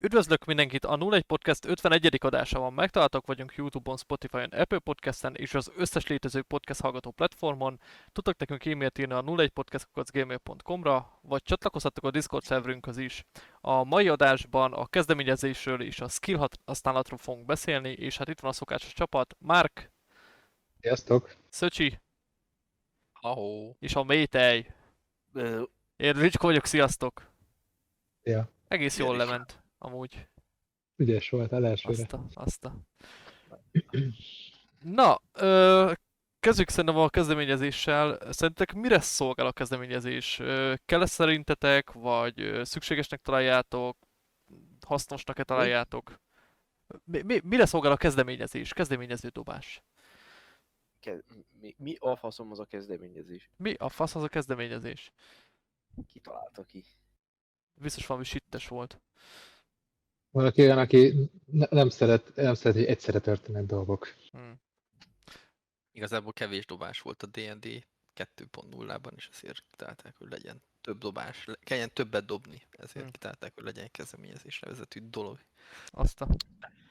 Üdvözlök mindenkit! A 01 Podcast 51. adása van. Megtaláltak vagyunk YouTube-on, Spotify-on, Apple Podcast-en és az összes létező podcast hallgató platformon. Tudtok nekünk e-mailt írni a 01 podcast.gmail.com-ra, vagy csatlakozhatok a Discord szerverünkhöz is. A mai adásban a kezdeményezésről és a skill használatról fogunk beszélni, és hát itt van a szokásos csapat. Márk, Sziasztok! Szöcsi Ahó. és a Métej. Én Ricsko vagyok, sziasztok! Ja, Egész jól lement, amúgy. ügyes voltál elsőre. Azt a, azt a. Na, ö, kezdjük szerintem a kezdeményezéssel. Szerintetek mire szolgál a kezdeményezés? Kell szerintetek, vagy szükségesnek találjátok, hasznosnak-e találjátok? Mi, mi, mire szolgál a kezdeményezés? Kezdeményező dobás. ke- mi, mi a faszom az a kezdeményezés? Mi a fasz az a kezdeményezés? Ki találta ki? Biztos valami sittes volt. Valaki olyan, aki ne, nem szeret, nem szeret, hogy egyszerre történnek dolgok. Hm. Igazából kevés dobás volt a D&D 2.0-ban, és ezért kitalálták, hogy legyen több dobás, le- kelljen többet dobni, ezért Hm. kitalálták, hogy legyen egy kezdeményezésre vezető dolog. Azt a...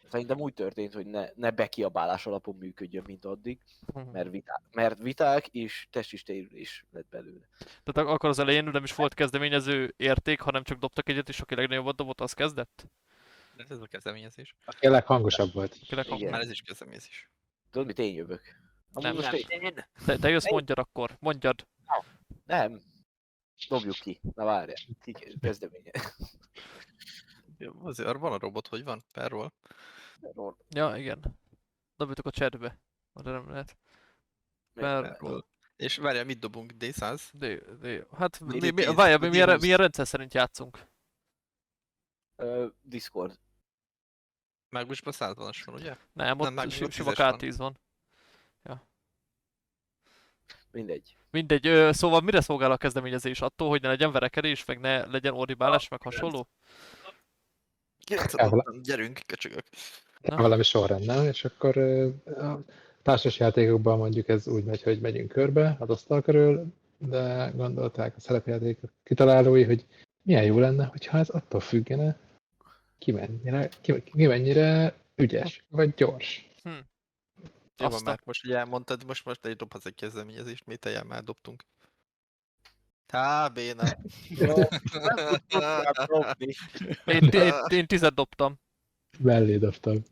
Szerintem úgy történt, hogy ne, ne bekiabálás alapon működjön, mint addig, Hm. mert, vitá, mert viták és testistérülés lett belőle. Tehát ak- akkor az elején nem is volt kezdeményező érték, hanem csak dobtak egyet, és aki legnagyobbat dobott, az kezdett? De ez a kezdeményezés. Aki a leghangosabb volt. Aki leghang- Igen. Már ez is kezdeményezés. Tudod, mit én jövök? Amúgy Nem, most nem. Én... Te, te jössz, mondjad akkor, mondjad. Nem. Dobjuk ki. Na várjál. Ki kezdeménye. Ja, azért van a robot, hogy van? Perról. Ja, igen. Dobjatok a chatbe. De nem lehet. Per- Perról. És várjál, mit dobunk? D100? De, de, hát mi, D- mi, D- várjál, D- mi, milyen, D20. milyen rendszer szerint játszunk? Ö, Discord. Mágusban 100-as van, ugye? Nem, ott nem, sima tízes van. K10 van. Mindegy. Mindegy, ö, szóval mire szolgál a kezdeményezés? Attól, hogy ne legyen verekedés, meg ne legyen ordibálás, meg hasonló? 9 Elvala- gyerünk, köcsögök. Na. Valami sorrend, nem? És akkor a társas játékokban mondjuk ez úgy megy, hogy megyünk körbe az asztal körül, de gondolták a szerepjátékok kitalálói, hogy milyen jó lenne, hogyha ez attól függene, ki mennyire, ki, ki mennyire ügyes, vagy gyors. Jó van, Azt a- már most, hogy elmondtad, most most egy dobhatsz egy kezdeményezést, mit teljel már dobtunk. Tá, béna. Jó. Én, én, én tizet dobtam. Mellé dobtam.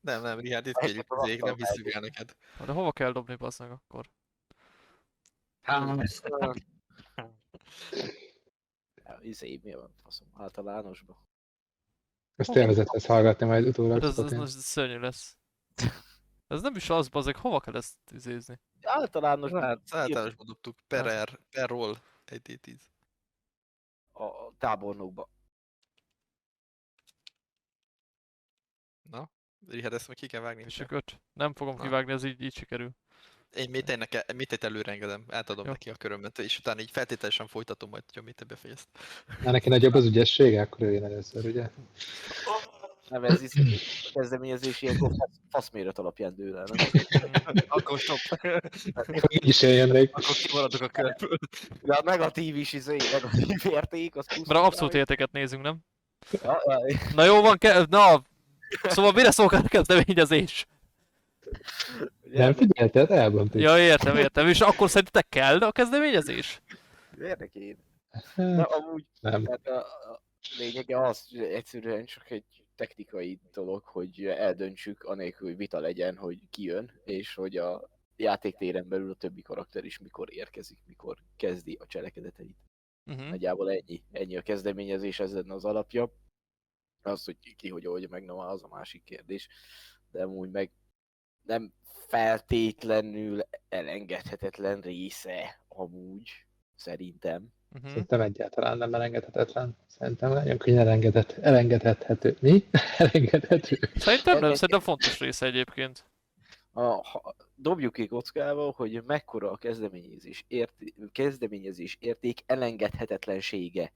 Nem, nem, Richard, itt kérjük Ezeket azért, nem hiszük el. neked. De hova kell dobni, bassz meg akkor? Ja, Izé, mi van? Faszom, általánosban. Ezt élvezet lesz hallgatni majd Hát utólag. ez, ez, Spotify. ez szörnyű lesz. Ez nem is az, bazeg, hova kell ezt izézni? Általánosban Hát, általánosban dobtuk per, er, per roll egy D10. a a tábornokba. Na, Richard, ezt meg ki kell vágni. És öt. Nem fogom Na. kivágni, ez így, így sikerül. Én Métejnek, Métejt előre engedem, átadom Jó. neki a körömet, és utána így feltételesen folytatom majd, hogyha Métej befejezt. Na, neki nagyobb az ügyessége, akkor ő jön először, ugye? Nem, ez is a kezdeményezés ilyenkor fasz, faszméret alapján dől el, nem? Akkor stop. Akkor így is jön rá. Akkor kimaradok a körből. De a negatív is, izé, negatív érték, az plusz. Mert abszolút értéket nézünk, nem? Ja, ja, Na jó van, ke- na, szóval mire szolgál a kezdeményezés? Nem figyelted? Elbontjuk. Ja, értem, értem. És akkor szerintetek kell a kezdeményezés? Érdekény. Na, Hát, amúgy, nem. tehát a, a lényege az, hogy egyszerűen csak egy technikai dolog, hogy eldöntsük, anélkül, hogy vita legyen, hogy ki jön, és hogy a játéktéren belül a többi karakter is mikor érkezik, mikor kezdi a cselekedeteit. Uh-huh. Nagyjából ennyi, ennyi a kezdeményezés, ez lenne az alapja. Az, hogy ki hogy oldja meg, na, az a másik kérdés. De amúgy meg nem feltétlenül elengedhetetlen része amúgy, szerintem. Uh-huh. Szerintem egyáltalán nem elengedhetetlen. Szerintem nagyon könnyen elengedhet, elengedhethető. Mi? elengedhető. Szerintem nem, szerintem fontos része egyébként. A, ha, dobjuk ki kockával, hogy mekkora a kezdeményezés, érté, kezdeményezés érték elengedhetetlensége.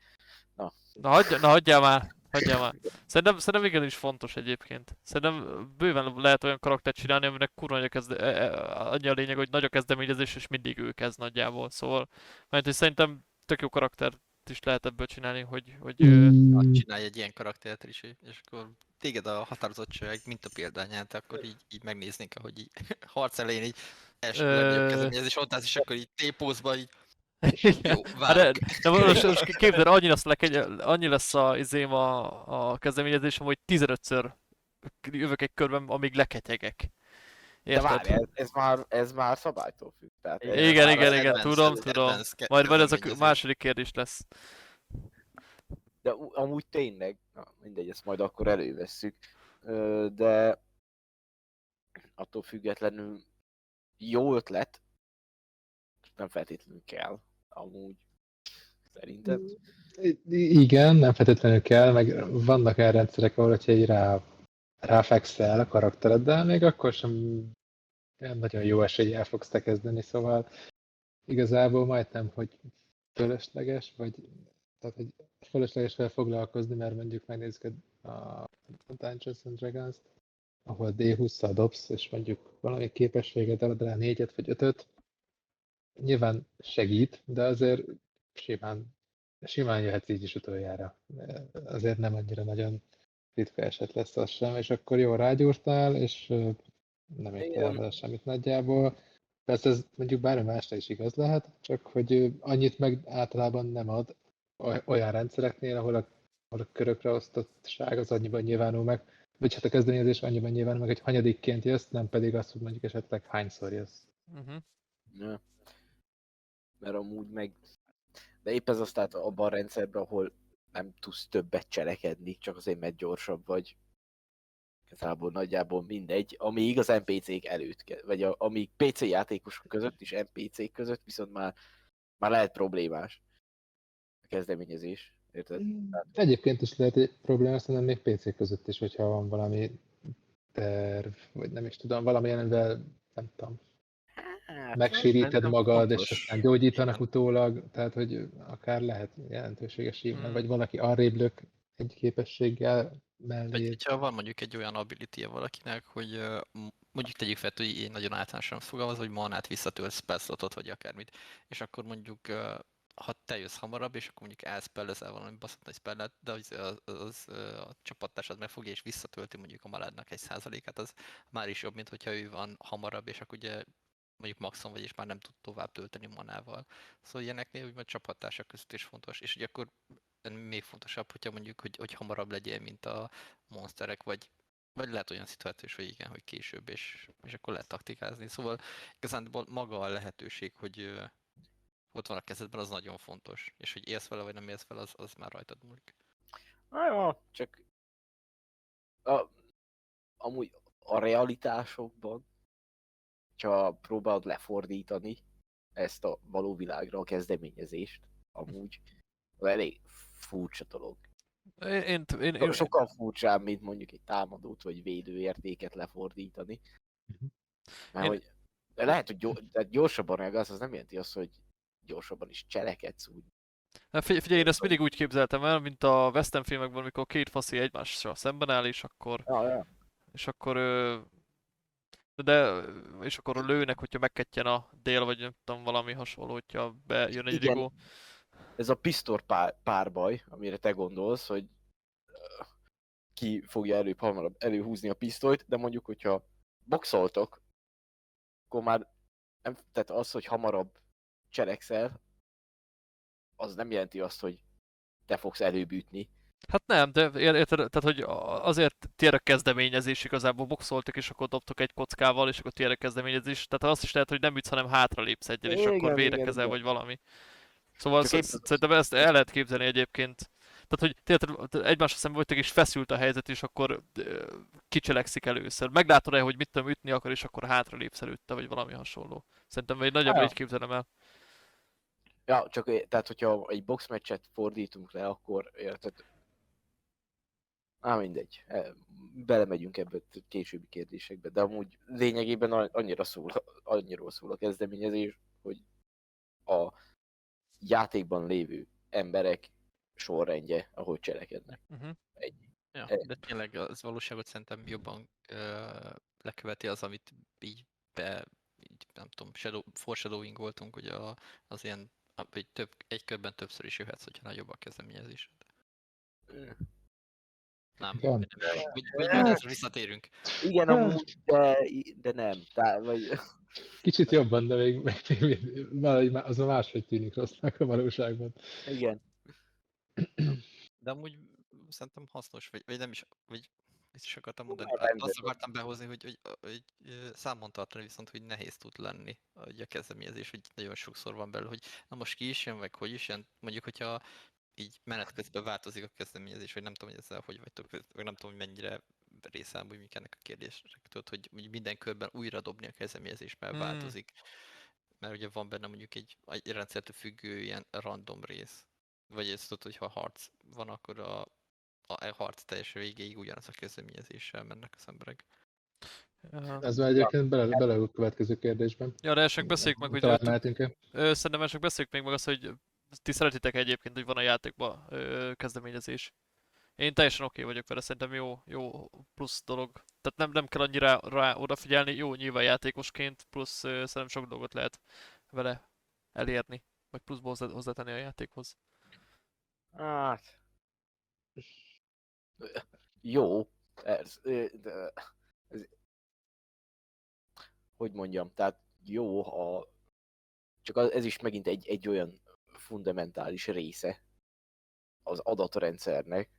Na, hagyja, na hagyjál már, hagyjál már. Szerintem, szerintem igenis fontos egyébként. Szerintem bőven lehet olyan karaktert csinálni, aminek kurva nagy a kezde... e- e- annyi a lényeg, hogy nagy a kezdeményezés, és mindig ő kezd nagyjából. Szóval, mert hogy szerintem tök jó karakter is lehet ebből csinálni, hogy, hogy ö, Hát csinálj egy ilyen karaktert is, és akkor téged a határozottság mint a példányát, akkor így, így megnéznénk, ahogy így harc elején így első Ö, kezdeményezés ott állsz, és akkor így T-pózba így jó, Hát de, de most, most képzeld, annyi lesz, annyi lesz a, izém a, a kezdeményezésem, hogy 15-ször jövök egy körben, amíg leketyegek. De Érted? várj, ez, ez, már, ez már szabálytól függ. Tehát Igen, igen, az igen, advanced- tudom, tudom. advanced Majd, majd ez a második kérdés lesz. De amúgy tényleg, na, mindegy, ezt majd akkor elővesszük, de attól függetlenül jó ötlet, nem feltétlenül kell, amúgy szerintem. Igen, nem feltétlenül kell, meg vannak olyan rendszerek, ahol hogyha így rá, ráfekszel a karaktereddel, még akkor sem olyan nagyon jó eséllyel fogsz te kezdeni, szóval igazából majdnem, hogy fölösleges, vagy tehát, hogy fölösleges vele foglalkozni, mert mondjuk megnézzük a, Dungeons and dragons ahol D20-szal dobsz, és mondjuk valami képességet ad rá négyet vagy ötöt, nyilván segít, de azért simán simán jöhetsz így is utoljára. Azért nem annyira nagyon ritka eset lesz az sem, és akkor jól rágyúrtál, és nem Igen. vele semmit nagyjából. Persze ez mondjuk bármi másra is igaz lehet, csak hogy annyit meg általában nem ad oly- olyan rendszereknél, ahol a, ahol a körökre osztottság az annyiban nyilvánul meg, vagy hát a kezdeményezés annyiban nyilvánul meg, hogy hanyadikként jössz, nem pedig az, hogy mondjuk esetleg hányszor jössz. Uh-huh. Ja. Mert amúgy meg... De épp ez az tehát abban a rendszerben, ahol nem tudsz többet cselekedni, csak azért, mert gyorsabb vagy. Igazából nagyjából mindegy, amíg az NPC-k előtt, vagy a, amíg PC játékosok között és NPC-k között viszont már, már lehet problémás a kezdeményezés. Érted? Egyébként is lehet egy probléma, szerintem még PC között is, hogyha van valami terv, vagy nem is tudom, valami amivel, nem tudom, Hát, megsíríted magad, és aztán gyógyítanak utólag, tehát hogy akár lehet jelentőséges hívni, Hmm. vagy valaki arrébb lök egy képességgel Vagy mellé. hogyha van mondjuk egy olyan ability -e valakinek, hogy mondjuk tegyük fel, hogy én nagyon általánosan fogalmaz, hogy manát visszatölt spellslotot, vagy akármit, és akkor mondjuk ha te jössz hamarabb, és akkor mondjuk elspellezel valami baszott nagy spellet, de az, az, az, a csapattársad megfogja és visszatölti mondjuk a maládnak egy százalékát, az már is jobb, mint hogyha ő van hamarabb, és akkor ugye mondjuk maxon vagy, és már nem tud tovább tölteni manával. Szóval ilyeneknél a csapattársak között is fontos, és ugye akkor még fontosabb, hogyha mondjuk, hogy, hogy hamarabb legyél, mint a monsterek, vagy, vagy lehet olyan szituációs, hogy igen, hogy később, és, és akkor lehet taktikázni. Szóval igazán maga a lehetőség, hogy ott van a kezedben, az nagyon fontos. És hogy élsz vele, vagy nem élsz vele, az, az már rajtad múlik. Na jó, csak a, amúgy a realitásokban, ha próbálod lefordítani ezt a való világra a kezdeményezést, amúgy elég furcsa dolog. Én, én, én, én, Sokkal furcsább, mint mondjuk egy támadót vagy védőértéket lefordítani. Mert Én- hogy lehet, hogy gyors, gyorsabban reagálsz, az nem jelenti azt, hogy gyorsabban is cselekedsz úgy. Hát figyelj, figyelj, én ezt mindig úgy képzeltem el, mint a western filmekben, amikor két faszi egymással szemben áll, és akkor, Ja, ja. és akkor de, és akkor lőnek, hogyha megkettyen a dél, vagy nem tudom, valami hasonló, hogyha bejön egy Igen. rigó. ez a pisztor pár, párbaj, amire te gondolsz, hogy ki fogja előbb hamarabb előhúzni a pisztolyt, de mondjuk, hogyha boxoltok, akkor már nem, tehát az, hogy hamarabb cselekszel, az nem jelenti azt, hogy te fogsz előbb ütni. Hát nem, de ér- érted, tehát hogy azért tiéd a kezdeményezés igazából boxoltak, és akkor dobtok egy kockával, és akkor tiéd a kezdeményezés. Tehát azt is lehet, hogy nem ütsz, hanem hátra lépsz egyel, és Igen, akkor védekezel, igen. vagy valami. Szóval Csak sz- épp sz- ez- szerintem ezt el lehet képzelni egyébként. Tehát, hogy tényleg egymásra szemben vagytok, és feszült a helyzet, és akkor kicselekszik először. Meglátod-e, hogy mit tudom, ütni akar, és akkor hátra lépsz előtte, vagy valami hasonló. Szerintem egy nagyjából Ja. így képzelem el. Ja, csak eh, tehát, hogyha egy boxmeccset fordítunk le, akkor érted? Á, mindegy. Eh, Belemegyünk ebbe a későbbi kérdésekbe, de amúgy lényegében annyira szól, annyiról szól a kezdeményezés, hogy a játékban lévő emberek sorrendje, ahogy cselekednek. Uh-huh. Ja, Eh. de tényleg az valóságot szerintem jobban ö, leköveti az, amit így be, így, nem tudom, shadow, foreshadowing voltunk, hogy a, az ilyen Vagy több, egy körben többször is jöhetsz, hogyha nagyobb a kezdeményezésed. Nem. Majd ezzel visszatérünk. Igen, amúgy, de, de nem. Tehát, vagy, Kicsit jobban, de még, még, még az a máshogy tűnik rossznak a valóságban. igen. De amúgy szerintem hasznos, vagy, vagy nem is, vagy mit is akartam mondani. Hát Azt akartam behozni, hogy, hogy, hogy, számon tartani viszont, hogy nehéz tud lenni hogy a kezdeményezés, hogy nagyon sokszor van belőle, hogy na most ki is jön, vagy hogy is jön. Mondjuk, hogyha így menet közben változik a kezdeményezés, vagy nem tudom, hogy ezzel hogy vagytok, vagy nem tudom, hogy mennyire része amúgy mik ennek a kérdésnek, tudod, hogy mondjuk minden körben újra dobni a kezdeményezés, mert Hmm. változik. Mert ugye van benne mondjuk egy, egy rendszertől függő ilyen random rész. Vagy ezt tudod, hogy ha harc van, akkor a, a, a harc teljes végéig ugyanaz a kezdeményezéssel mennek az emberek. Ja, Ez már egyébként bele, bele a következő kérdésben. Ja, de esetleg beszéljük meg, hogy Talán mehetünk-e? Ö, szerintem esetleg beszéljük még meg azt, hogy ti szeretitek egyébként, hogy van a játékban ö, kezdeményezés. Én teljesen oké vagyok vele, szerintem jó, jó plusz dolog. Tehát nem, nem kell annyira rá odafigyelni, jó nyilván játékosként, plusz ö, szerintem sok dolgot lehet vele elérni, vagy pluszból hozzá, hozzátenni a játékhoz. Hát... Jó, ez, de, ez, hogy mondjam, tehát jó, ha csak az- ez is megint egy, egy olyan fundamentális része az adatrendszernek,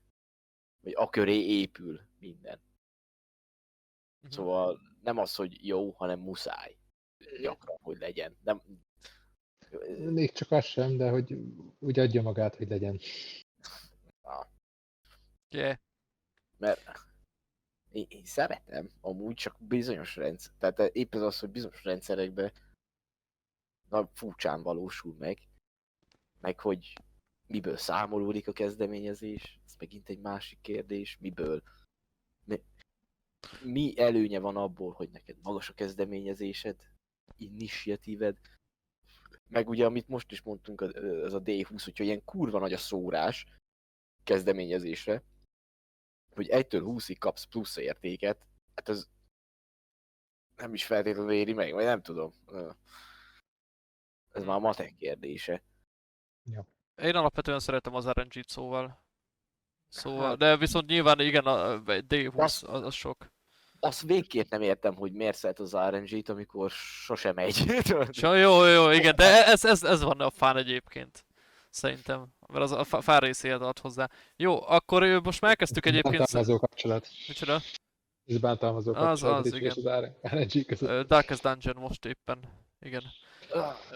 hogy a köré épül minden. Mhm. Szóval nem az, hogy jó, hanem muszáj gyakran, hogy legyen. Nem, Még csak az sem, de hogy úgy adja magát, hogy legyen. Yeah. mert én, én szeretem amúgy csak bizonyos rendszer, tehát épp ez az, hogy bizonyos rendszerekben na, furcsán valósul meg, meg hogy miből számolódik a kezdeményezés, ez megint egy másik kérdés, miből mi, előnye van abból, hogy neked magas a kezdeményezésed, initiatíved, meg ugye, amit most is mondtunk, az a D20, hogyha ilyen kurva nagy a szórás kezdeményezésre, hogy 1-től 20-ig kapsz plusz értéket, hát ez nem is feltétlenül éri meg, vagy nem tudom. Ez már a matek kérdése. Én alapvetően szeretem az RNG-t szóval. Szóval, Hát- de viszont nyilván igen, a egy D20 Azt- az, az sok. Azt végképp nem értem, hogy miért szeret az RNG-t, amikor sosem megy. Ja, jó, jó, igen, de ez, ez, ez van a fán egyébként. Szerintem. Mert az a fá- fán részéhez ad hozzá. Jó, akkor most már elkezdtük egyébként... Bántalmazó kapcsolat. Micsoda? Ez bántalmazó Az, kapcsolat. az, Ricsi és az RNG között. Darkest Dungeon most éppen. Igen.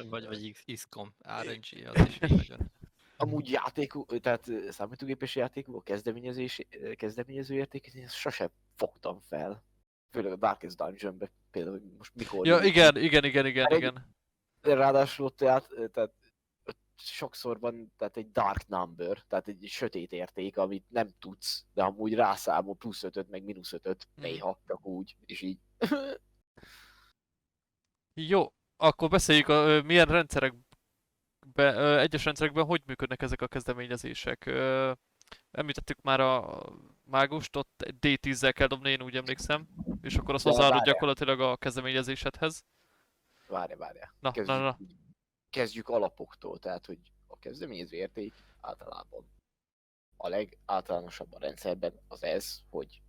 Vagy, vagy XCOM, RNG, az is nagyon. Amúgy játékú, tehát számítógépes játékú, a kezdeményezés, kezdeményező értéket én ezt sosem fogtam fel. Főleg a Darkest Dungeonbe, például hogy most mikor... Ja, igen, igen, igen, igen, Elég- igen. Ráadásul ott, át, tehát ott sokszor van tehát egy dark number, tehát egy sötét érték, amit nem tudsz, de amúgy rászámol plusz 5 meg mínusz 5 Mhm. néha, csak úgy, és így. Jó, akkor beszéljük, a, milyen rendszerekben, egyes rendszerekben hogy működnek ezek a kezdeményezések. Említettük már a mágust, ott egy D10-zel kell dobni, én úgy emlékszem, és akkor az De hozzáadod gyakorlatilag a kezdeményezésedhez. Várja, várja. Na, Kezdjük, na, na. kezdjük alapoktól, tehát hogy a kezdeményező érték általában a legáltalánosabb a rendszerben az ez, hogy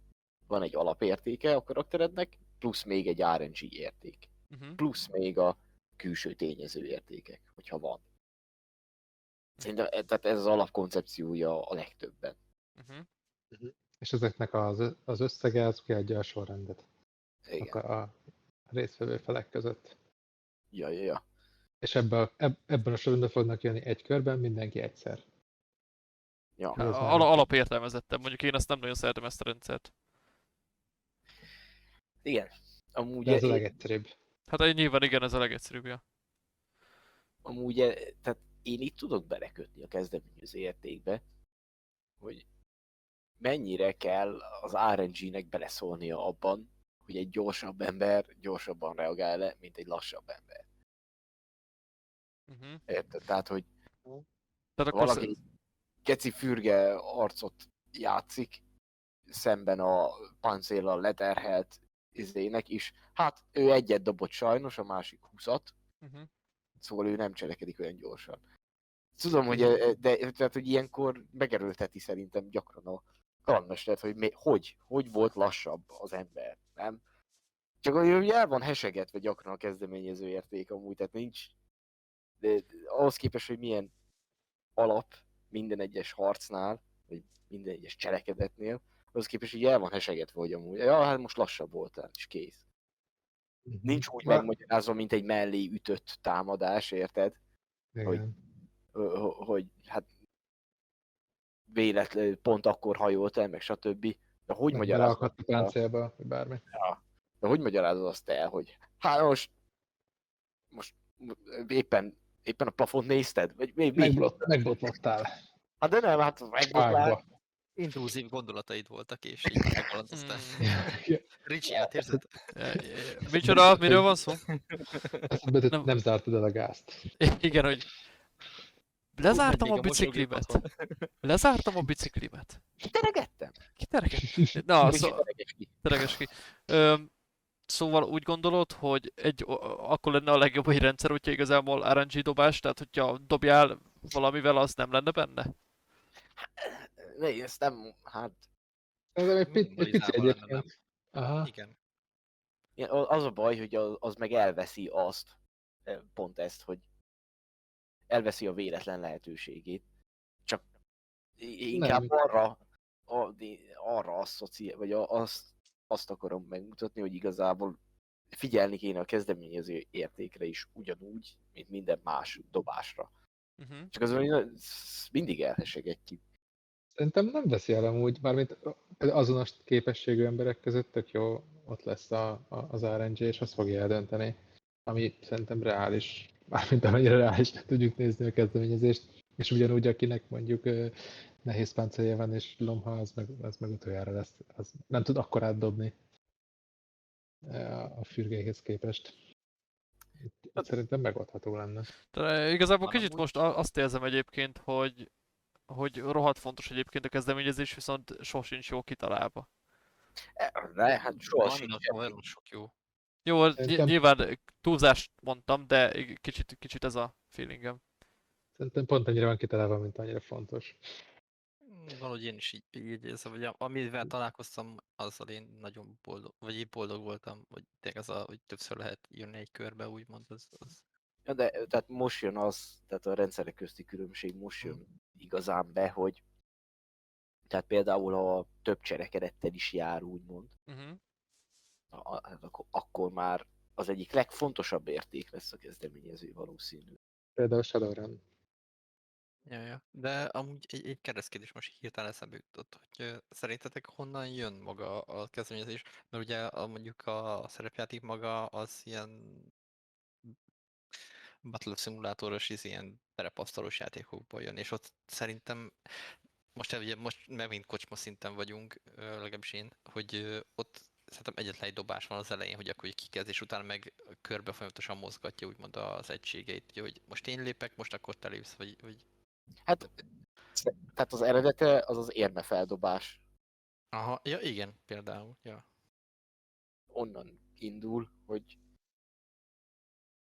van egy alapértéke a karakterednek, plusz még egy RNG érték, Uh-huh. plusz még a külső tényező értékek, hogyha van. Szerintem e- tehát ez az alapkoncepciója a legtöbben. Uh-huh. És ezeknek az, az összege az kiadja a sorrendet Igen. a, a résztvevő felek között. Ja, ja, ja. És ebben eb, ebben a sorrendben fognak jönni egy körben mindenki egyszer. ja. Már Al- nem- alapértelmezettem, mondjuk én ezt nem nagyon szeretem ezt a rendszert. Igen. Amúgy, De ez a legegyszerűbb. Hát nyilván igen, ez a legegyszerűbb, ja. amúgy e- tehát én itt tudok belekötni a kezdeményező értékbe, hogy mennyire kell az RNG-nek beleszólnia abban, hogy egy gyorsabb ember gyorsabban reagál le, mint egy lassabb ember. Uh-huh. Érted? Tehát, hogy Tehát akkor valaki keci fürge arcot játszik, szemben a pancéllal leterhelt izének is. Hát ő egyet dobott sajnos, a másik húszat, uh-huh. szóval ő nem cselekedik olyan gyorsan. Tudom, hogy, de tehát, hogy ilyenkor megerőlteti szerintem gyakran a kalandmestert, hogy mi, hogy, hogy volt lassabb az ember, nem? Csak hogy el van hesegetve gyakran a kezdeményező érték amúgy, tehát nincs, de ahhoz képest, hogy milyen alap minden egyes harcnál, vagy minden egyes cselekedetnél, ahhoz képest, hogy el van hesegetve, hogy amúgy, ja, hát most lassabb voltál, és kész. Nincs úgy Ma- megmagyarázva, mint egy mellé ütött támadás, érted? Igen. Ö- Hogy hát véletlenül pont akkor hajolt el, meg stb. De hogy magyarázod, beleakadt a páncélba, vagy bármi. de hogy magyarázod azt el, hogy hát most, most éppen, éppen a plafont nézted? Vagy mi? mi? Megblott, megbotlottál. Hát de nem, hát megbotlál. Intrúzív gondolataid voltak, és így megkalandoztál. Mm, Ricsi, átérzed? Micsoda, miről van szó? Eszembe Nem. nem zártad el a gázt. Igen, hogy lezártam a biciklimet. Lezártam a biciklimet. Kiteregettem. Kitereget? Na, Ricsi, szó, tereges ki. Öm, szóval úgy gondolod, hogy egy, akkor lenne a legjobb egy rendszer, hogyha igazából RNG dobás, tehát hogyha dobjál valamivel, az nem lenne benne? Ne, ezt nem, hát Ez egy, pic, egy pici lenne, egyébként. Aha. Igen. ilyen- az a baj, hogy az, az meg elveszi azt, eh, pont ezt, hogy elveszi a véletlen lehetőségét. Csak inkább Nem. arra, a- arra asszociál, vagy azt, azt akarom megmutatni, hogy igazából figyelni kéne a kezdeményező értékre is ugyanúgy, mint minden más dobásra. Uh-huh. Csak hogy mindig elhesegetjük. Szerintem nem veszi el amúgy, mármint azonos képességű emberek között tök jó, ott lesz a, a, az RNG, és azt fogja eldönteni, ami szerintem reális, mármint amennyire reális tudjuk nézni a kezdeményezést, és ugyanúgy, akinek mondjuk nehéz páncélja van, és lomha, az meg, az meg utoljára lesz, az nem tud akkor átdobni a fürgéhez képest. Itt Szerintem megoldható lenne. De igazából kicsit most azt érzem egyébként, hogy hogy rohadt fontos egyébként a kezdeményezés, viszont sosincs jó kitalálva. E, Ne, hát soha Vannak sincs. olyan sok jó. Jó, Szerintem- nyilván túlzást mondtam, de kicsit, kicsit ez a feelingem. Szerintem pont annyira van kitalálva, mint annyira fontos. Valahogy én is így, így érzem, hogy amivel találkoztam, azzal én nagyon boldog, vagy én boldog voltam, hogy tényleg az a, hogy többször lehet jönni egy körbe, úgymond, az, az Ja, de tehát most jön az, tehát a rendszerek közti különbség most jön igazán be, hogy tehát például ha több cselekedettel is jár, úgymond, Uh-huh. a- a- hát akkor, akkor már az egyik legfontosabb érték lesz a kezdeményező valószínű. Például Shadowrun. Ja, ja. De amúgy egy, egy kereszkedés most hirtelen eszembe jutott, hogy szerintetek honnan jön maga a kezdeményezés? Mert ugye a, mondjuk a szerepjáték maga az ilyen Battle szimulátoros, is ilyen terepasztalos játékokból jön, és ott szerintem most ugye most megint kocsma szinten vagyunk, legalábbis én, hogy ott szerintem egyetlen egy dobás van az elején, hogy akkor kikezd, és utána meg körbe folyamatosan mozgatja úgymond az egységeit, ugye, hogy most én lépek, most akkor te lépsz, vagy, vagy Hát, tehát az eredete az az érme feldobás. Aha, ja igen, például, ja. Onnan indul, hogy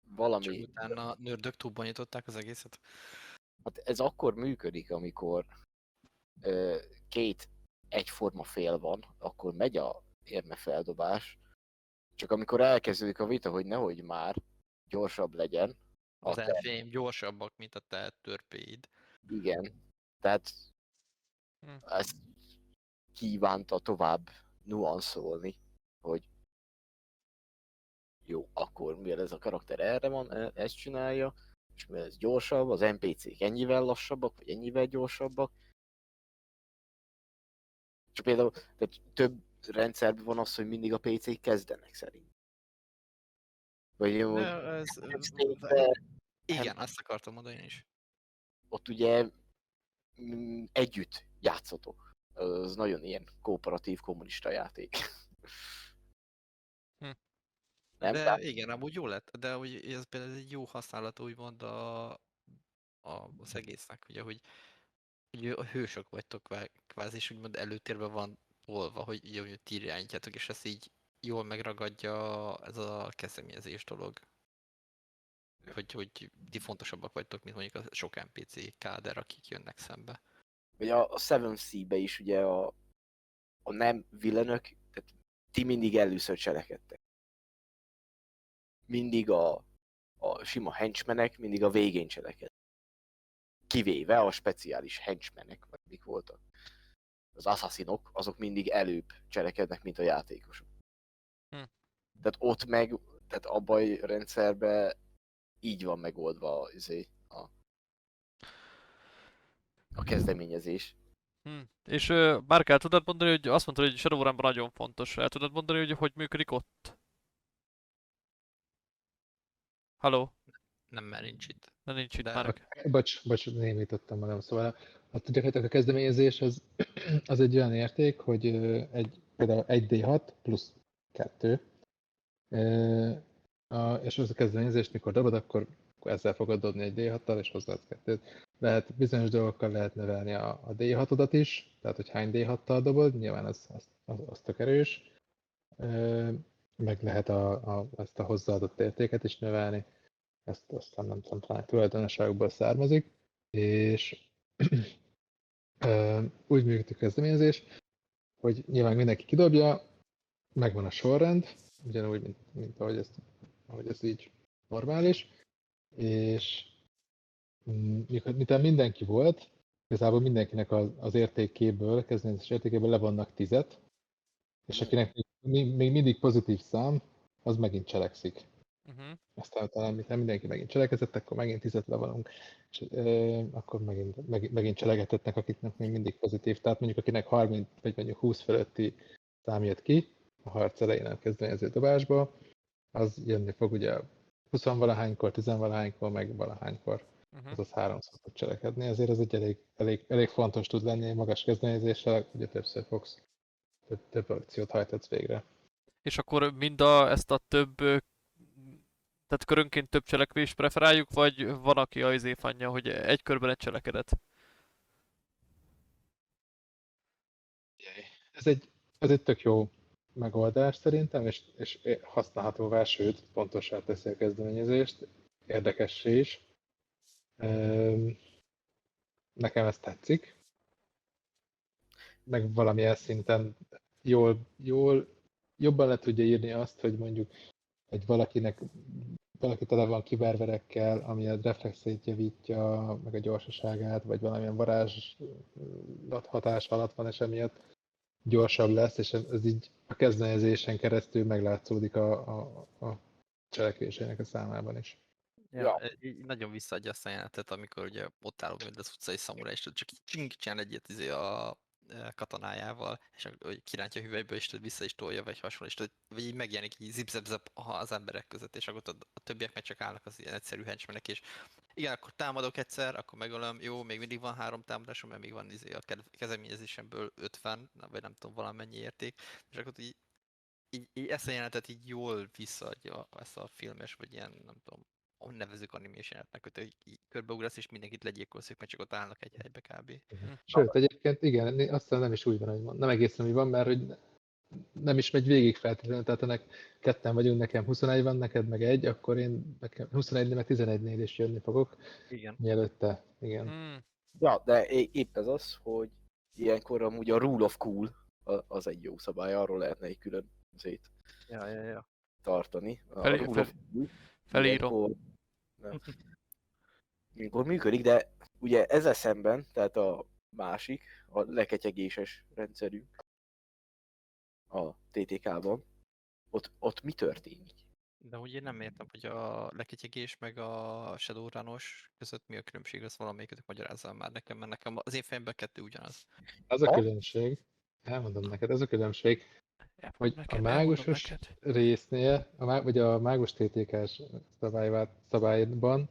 Csak valami, utána nördök túlban nyitották az egészet. hát ez akkor működik, amikor ö, két egyforma fél van, akkor megy a érme feldobás, csak amikor elkezdődik a vita, hogy nehogy már gyorsabb legyen, Az elfém gyorsabbak, mint a te törpéid. Igen. Tehát Hm. ezt kívánta tovább nuanszolni, hogy jó, akkor mivel ez a karakter erre van, e- ezt csinálja, és mivel ez gyorsabb, az NPC-k ennyivel lassabbak, vagy ennyivel gyorsabbak. Csak például tehát több rendszerben van az, hogy mindig a PC-k kezdenek szerint. Vagy jó, hogy ez, igen, azt akartam mondani is. ott ugye mm, együtt játszotok. Az nagyon ilyen kooperatív kommunista játék. Nem? De Tehát igen, amúgy jó lett, de hogy ez például egy jó használat úgymond a, a, az egésznek, ugye, hogy, hogy a hősök vagytok kvá- kvázi, és úgymond előtérben van tolva, hogy, ugye, hogy ti irányítjátok, és ezt így jól megragadja ez a kezdeményezés dolog. hogy, hogy ti fontosabbak vagytok, mint mondjuk a sok NPC káder, akik jönnek szembe. Vagy a, a Seven Sea-be is ugye a, a nem villenök, tehát ti mindig először cselekedtek. Mindig a, a sima henchmenek mindig a végén cselekedtek. Kivéve a speciális henchmenek, vagy mik voltak. Az assassinok, azok mindig előbb cselekednek, mint a játékosok. Hm. Tehát ott meg, tehát a baj rendszerben így van megoldva izé, a, a kezdeményezés. Hm. És uh, Márk, el tudod mondani, hogy azt mondtad, hogy Shadowrun nagyon fontos. El tudod mondani, hogy hogy működik ott? Halló? Nem, mert nincs itt. De nincs itt De- Márk. Bocs, bocs, némítottam magam. Szóval a, gyakorlatilag a kezdeményezés az, az egy olyan érték, hogy egy, például 1D6 plusz 2, ö, a, és az a kezdeményezést, mikor dobod, akkor, akkor ezzel fogod dobni egy D6-tal, és hozzáadsz kettőt. Lehet bizonyos dolgokkal lehet növelni a, a D6-odat is, tehát hogy hány D6-tal dobod, nyilván az, az, az, az tök erős. Meg lehet a, a, ezt a hozzáadott értéket is növelni. Ezt aztán nem tudom, talán tulajdonosságból származik, és úgy működik a kezdeményezés, hogy nyilván mindenki kidobja, megvan a sorrend, ugyanúgy, mint, mint ahogy, ez, ahogy ez így normális, és mm, miután mindenki volt, igazából mindenkinek az, az értékéből, kezdeményezés értékéből levonnak tizet, és akinek még, mindig pozitív szám, az megint cselekszik Uh-huh. aztán talán miután mindenki megint cselekedett, akkor megint tizet levonunk, és ö, akkor megint, megint, megint cselekedhetnek, akiknek még mindig pozitív. Tehát mondjuk akinek 30 vagy mondjuk 20 fölötti szám jött ki a harc elején a kezdeményező dobásba, az jönni fog ugye 20 valahánykor, 10 valahánykor, meg valahánykor, Uh-huh. azaz háromszor tud cselekedni. Ezért ez egy elég, elég, elég fontos tud lenni egy magas kezdeményezéssel, ugye többször fogsz, több, több akciót hajtatsz végre. És akkor mind a, ezt a több, tehát körönként több cselekvést preferáljuk, vagy van, aki a izé fanja, hogy egy körben egy cselekedet? Ez egy, ez egy tök jó megoldás szerintem, és, és használhatóvá, sőt, pontossá teszi a kezdeményezést, érdekessé is. Nekem ez tetszik. Meg valamilyen szinten jól, jól, jobban le tudja írni azt, hogy mondjuk egy valakinek valaki tele van kiberverekkel, ami a reflexét javítja, meg a gyorsaságát, vagy valamilyen varázslat hatás alatt van, és emiatt gyorsabb lesz, és ez, így a kezdeményezésen keresztül meglátszódik a, a, a cselekvésének a számában is. Ja, Ja. Így nagyon visszaadja azt a jelenetet, amikor ugye ott állok, mint az utcai szamuráj, és csak így csing, csinál egyet izé a e, katonájával, és hogy kirántja a hüvelyből, és vissza is tolja, vagy hasonló, és vagy így megjelenik így zip zap zap az emberek között, és akkor a többiek meg csak állnak az ilyen egyszerű henchmenek, és igen, akkor támadok egyszer, akkor megölöm, jó, még mindig van három támadásom, mert még van izé a ke- kezdeményezésemből 50, vagy nem tudom, valamennyi érték, és akkor így, így, így ezt a jelenetet így jól visszaadja ezt a filmes, vagy ilyen, nem tudom, ahogy nevezük animationetnek, hogy így- így körbeugrasz, és mindenkit legyilkolsz, meg csak ott állnak egy helybe kb. Sőt, egyébként igen, né- azt hiszem nem is úgy van, hogy van. Nem egészen úgy van, mert hogy nem is megy végig feltétlenül, tehát ennek ketten vagyunk, nekem 21 van, neked meg egy, akkor én nekem 21 meg 11-nél is jönni fogok, Igen. mielőtt te. Igen. Hmm. Ja, de épp ez az, hogy ilyenkor amúgy a rule of cool az egy jó szabály, arról lehetne egy külön szét Ja, ja, ja. tartani. A Fel- rule fel- of cool Felírom. ilyenkor, nem. ilyenkor működik, de ugye ezzel szemben, tehát a másik, a leketyegéses rendszerünk a TTK-ban, ott, ott mi történik? De ugye nem értem, hogy a leketyegés meg a Shadowrunos között mi a különbség, az valamelyikötök magyarázzal már nekem, mert nekem az én fejemben kettő ugyanaz. Az a Ha? különbség, elmondom neked, ez a különbség, hogy a Neked, mágusos résznél, a, má- vagy a mágus TTK-s szabályban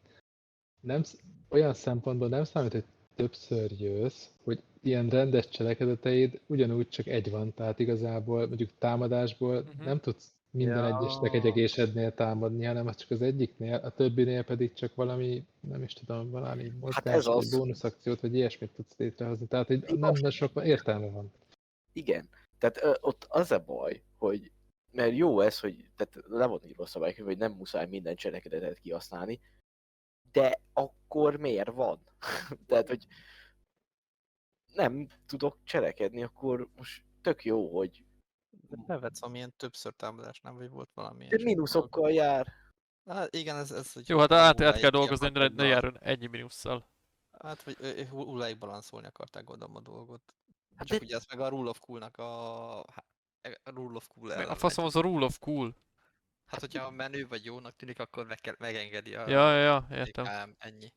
nem, olyan szempontból nem számít, hogy többször jössz, hogy ilyen rendes cselekedeteid ugyanúgy csak egy van, tehát igazából mondjuk támadásból Mhm. nem tudsz minden Ja. egyes egyegésednél támadni, hanem az csak az egyiknél, a többinél pedig csak valami, nem is tudom, valami mozgás, Hát ez vagy az. bónuszakciót, vagy ilyesmit tudsz létrehozni. Tehát hogy nem, nem sok értelme van. Igen. Tehát ö, ott az a baj, hogy mert jó ez, hogy tehát le van írva a szabálykönyv, hogy nem muszáj minden cselekedetet kihasználni, de akkor miért van? Tehát, hogy nem tudok cselekedni, akkor most tök jó, hogy De bevetsz amilyen többször támadás, nem? Vagy volt valami de mínuszokkal jár. Hát igen, ez, ez hogy Jó, hát át, át kell dolgozni, ne, ne járjon ennyi mínusszal. Hát, vagy hulláig balanszolni akarták gondolom a dolgot. Hát Csak de- ugye ez meg a Rule of Cool-nak a... há- e- a Rule of Cool ellen A faszom megy. az a rule of cool. Hát, hogyha a menő vagy jónak tűnik, akkor meg kell, megengedi a... Ja, ja, ja, értem. DKM, ennyi.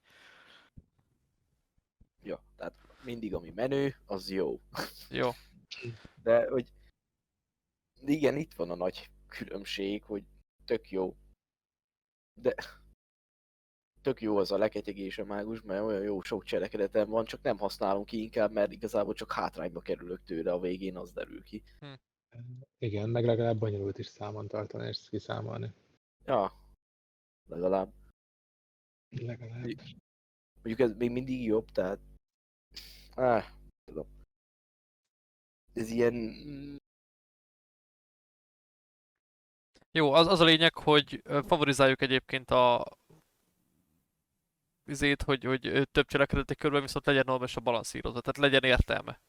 Ja, tehát mindig ami menő, az jó. Jó. De hogy igen, itt van a nagy különbség, hogy tök jó. De tök jó az a leketyegés a mágus, mert olyan jó sok cselekedetem van, csak nem használom ki inkább, mert igazából csak hátrányba kerülök tőle a végén, az derül ki. Igen, meg legalább bonyolult is számon tartani és kiszámolni. Ja, legalább. Legalább. Mondjuk ez még mindig jobb, tehát... Ah, tudom. Ez ilyen... Jó, az, az a lényeg, hogy favorizáljuk egyébként a izét, hogy, hogy több cselekedeti körben viszont legyen normális a balanszírozva, tehát legyen értelme.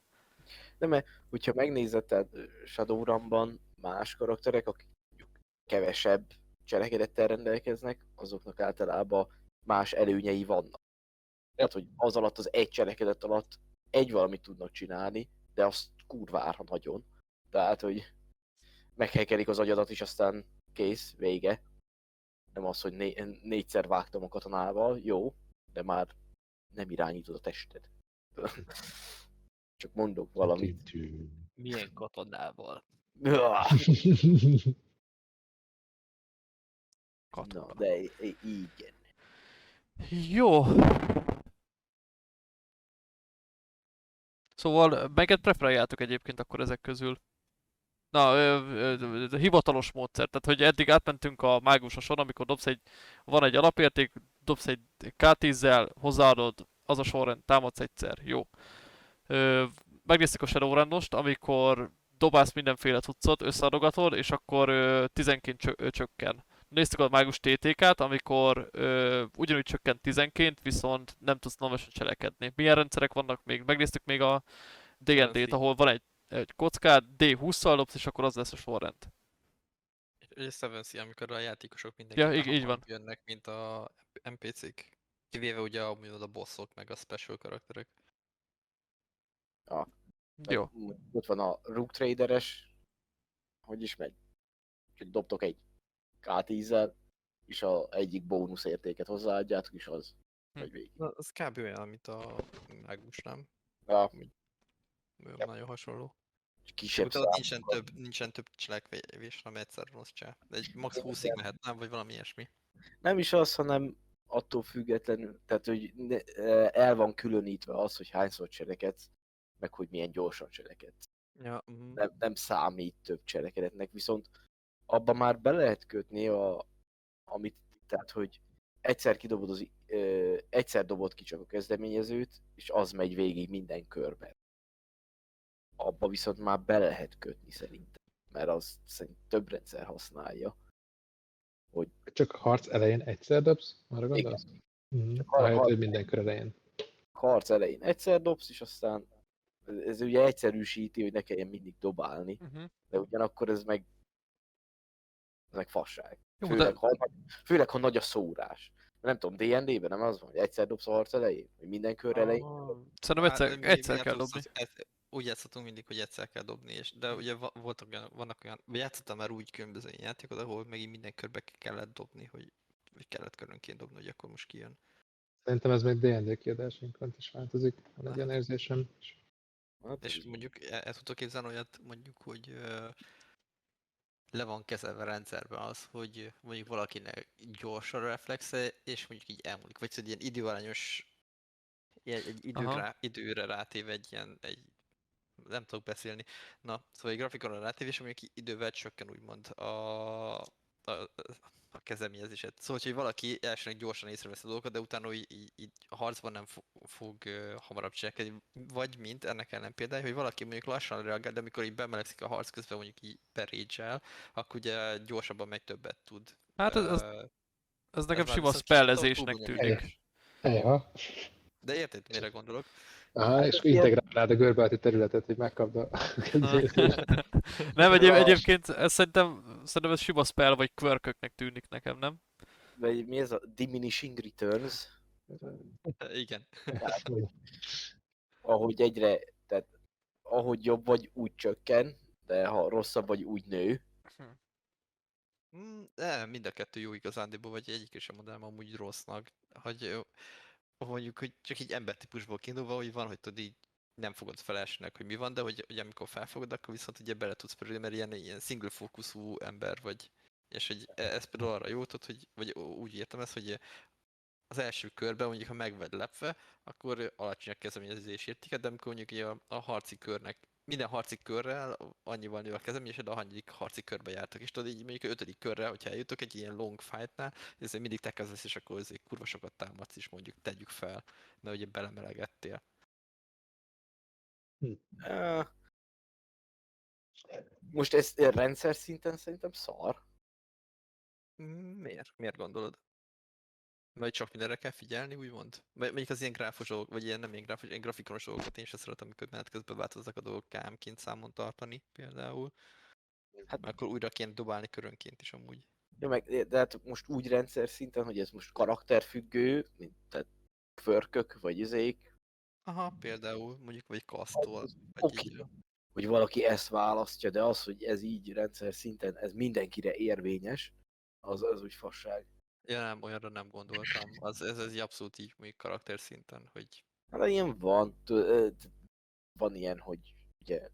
De mert, hogyha megnézed, tehát Shadowrunban más karakterek, akik kevesebb cselekedettel rendelkeznek, azoknak általában más előnyei vannak. Tehát, hogy az alatt az egy cselekedet alatt egy valamit tudnak csinálni, de azt kurvára nagyon. Tehát, hogy meghekelik az agyadat, és aztán kész, vége. Nem az, hogy né- négyszer vágtam a katonával, jó, de már nem irányítod a tested. Csak mondok valamit. Tű-tű. Milyen katonával? Na, Katona. de i- i- igen. Jó. Szóval meget preferáljátok egyébként akkor ezek közül? Na, ö, ö, ö, hivatalos módszer, tehát hogy eddig átmentünk a mágusoson, amikor dobsz egy, van egy alapérték, dobsz egy K10-zel, hozzáadod, az a sorrend, támadsz egyszer, jó. Ö, megnéztük a Shadowrun-ost, amikor dobálsz mindenféle cuccot, összeadogatod, és akkor ö, 10-ként csö- csökken. Néztük a mágus TTK-t, amikor ö, ugyanúgy csökkent 10-ként, viszont nem tudsz normálisan cselekedni. Milyen rendszerek vannak még? Megnéztük még a D&D-t, ahol van egy, egy kockád, D20-szal dobsz, és akkor az lesz a sorrend. Ugye 7 amikor a játékosok Ja, mindenki így- így van. jönnek, mint a NPC-k. Kivéve ugye a, a bosszok, meg a special karakterek. Meg Jó. Ott van a Rook Traderes, hogy is megy. Hogy dobtok egy K10-zel, és a egyik bónusz értéket hozzáadjátok, és az Hm. megy végig. Na, az kb. olyan, mint a mágus, nem? Ja, Olyan Yep. Nagyon hasonló. kisebb Utána nincsen több, nincsen több cselekvés, hanem egyszer rossz csá. De egy max 20-ig mehet, nem? Vagy valami ilyesmi. Nem is az, hanem attól függetlenül, tehát hogy ne- el van különítve az, hogy hányszor cselekedsz, meg hogy milyen gyorsan cselekedsz. Ja, mm. Nem, nem számít több cselekedetnek, viszont abba már be lehet kötni a, amit, tehát hogy egyszer kidobod az, ö, egyszer dobod ki csak a kezdeményezőt, és az megy végig minden körben. Abba viszont már be lehet kötni szerintem, mert az szerint több rendszer használja. Csak a harc elején egyszer dobsz? Arra Igen. gondolsz? Mhm. Csak arra Ahelyett, harc- hogy minden kör elején. Harc elején egyszer dobsz, és aztán ez ugye egyszerűsíti, hogy ne kelljen mindig dobálni, Uh-huh. de ugyanakkor ez meg, ez meg fasság. Jó, Főleg, de ha, főleg, ha nagy a szórás. Nem tudom, D&D-ben nem az van, hogy egyszer dobsz a harc elején? Vagy minden kör elején? szerintem Hát, egyszer, mi egyszer hát kell az- dobni. az- ez- Úgy játszhatunk mindig, hogy egyszer kell dobni, és, de ugye va- voltak olyan, vannak olyan, vagy játszottam már úgy különböző játékot, ahol megint minden körbe kellett dobni, hogy, hogy kellett körönként dobni, hogy akkor most kijön. Szerintem ez még D&D kiadásainkon is változik, van egy ilyen érzésem. Hát, És mondjuk el, el tudtok képzelni olyat, mondjuk, hogy ö, le van kezelve rendszerben az, hogy mondjuk valakinek gyors a reflexe, és mondjuk így elmúlik. Vagy szóval ilyen időarányos, ilyen, egy időre, Aha. rá, időre rátéve egy ilyen, egy, nem tudok beszélni. Na, szóval egy grafikonra rátéve, és mondjuk idővel csökken úgymond a, a, a kezdeményezésed. Szóval, hogy valaki elsőnek gyorsan észrevesz a dolgokat, de utána így, így, így a harcban nem fog, fog ö, hamarabb cselekedni. Vagy mint ennek ellen például, hogy valaki mondjuk lassan reagál, de amikor így bemelegszik a harc közben, mondjuk így berédzsel, akkor ugye gyorsabban meg többet tud Hát ez ö, Ez nekem sima spellezésnek tűnik. Ejha. De érted, mire gondolok? Aha, és integrálnád a görbe alatti területet, hogy megkapd a kezdőzést. Nem, egyéb, egyébként ez szerintem, szerintem ez sima spell vagy quirköknek tűnik nekem, nem? Vagy mi ez a diminishing returns? Igen. Ahogy egyre, tehát ahogy jobb vagy, úgy csökken, de ha rosszabb vagy, úgy nő. Mm, Nem, mind a kettő jó igazándiból, vagy egyik sem mondanám amúgy rossznak. Hogy mondjuk, hogy csak így embertípusból kiindulva, hogy van, hogy tudod így nem fogod fel elsőnek, hogy mi van, de hogy, hogy amikor felfogod, akkor viszont ugye bele tudsz pörülni, mert ilyen, ilyen single fókuszú ember vagy. És hogy e- ez például arra jó, tudod, hogy, vagy úgy értem ezt, hogy az első körben mondjuk, ha meg vagy lepve, akkor alacsony a kezdeményezés értéket, de amikor mondjuk a, a harci körnek, minden harci körrel annyival nő a kezdeményezésed, a hanyadik harci körbe jártak. És tudod, így mondjuk a ötödik körre, hogyha eljutok egy ilyen long fightnál, ez mindig te kezdesz, és akkor azért kurva sokat támadsz is, mondjuk tegyük fel, mert ugye belemelegettél. Ah. Most ez rendszer szinten szerintem szar. Miért? Miért gondolod? Vagy csak mindenre kell figyelni, úgymond? Vagy mondjuk az ilyen gráfos dolgok, vagy ilyen nem ilyen gráfos, ilyen grafikonos dolgokat én sem szeretem, amikor menet közben változnak a dolgok KM-ként számon tartani például. Hát- Hát akkor újra kéne dobálni körönként is amúgy. Ja, meg, de hát most úgy rendszer szinten, hogy ez most karakterfüggő, mint tehát förkök, vagy izék, Aha, például, mondjuk, vagy az vagy oké. így. hogy valaki ezt választja, de az, hogy ez így rendszer szinten, ez mindenkire érvényes, az, az úgy fasság. Ja, nem, olyanra nem gondoltam. Az, ez, ez abszolút így mondjuk karakter szinten, hogy Hát ilyen van, van ilyen, hogy ugye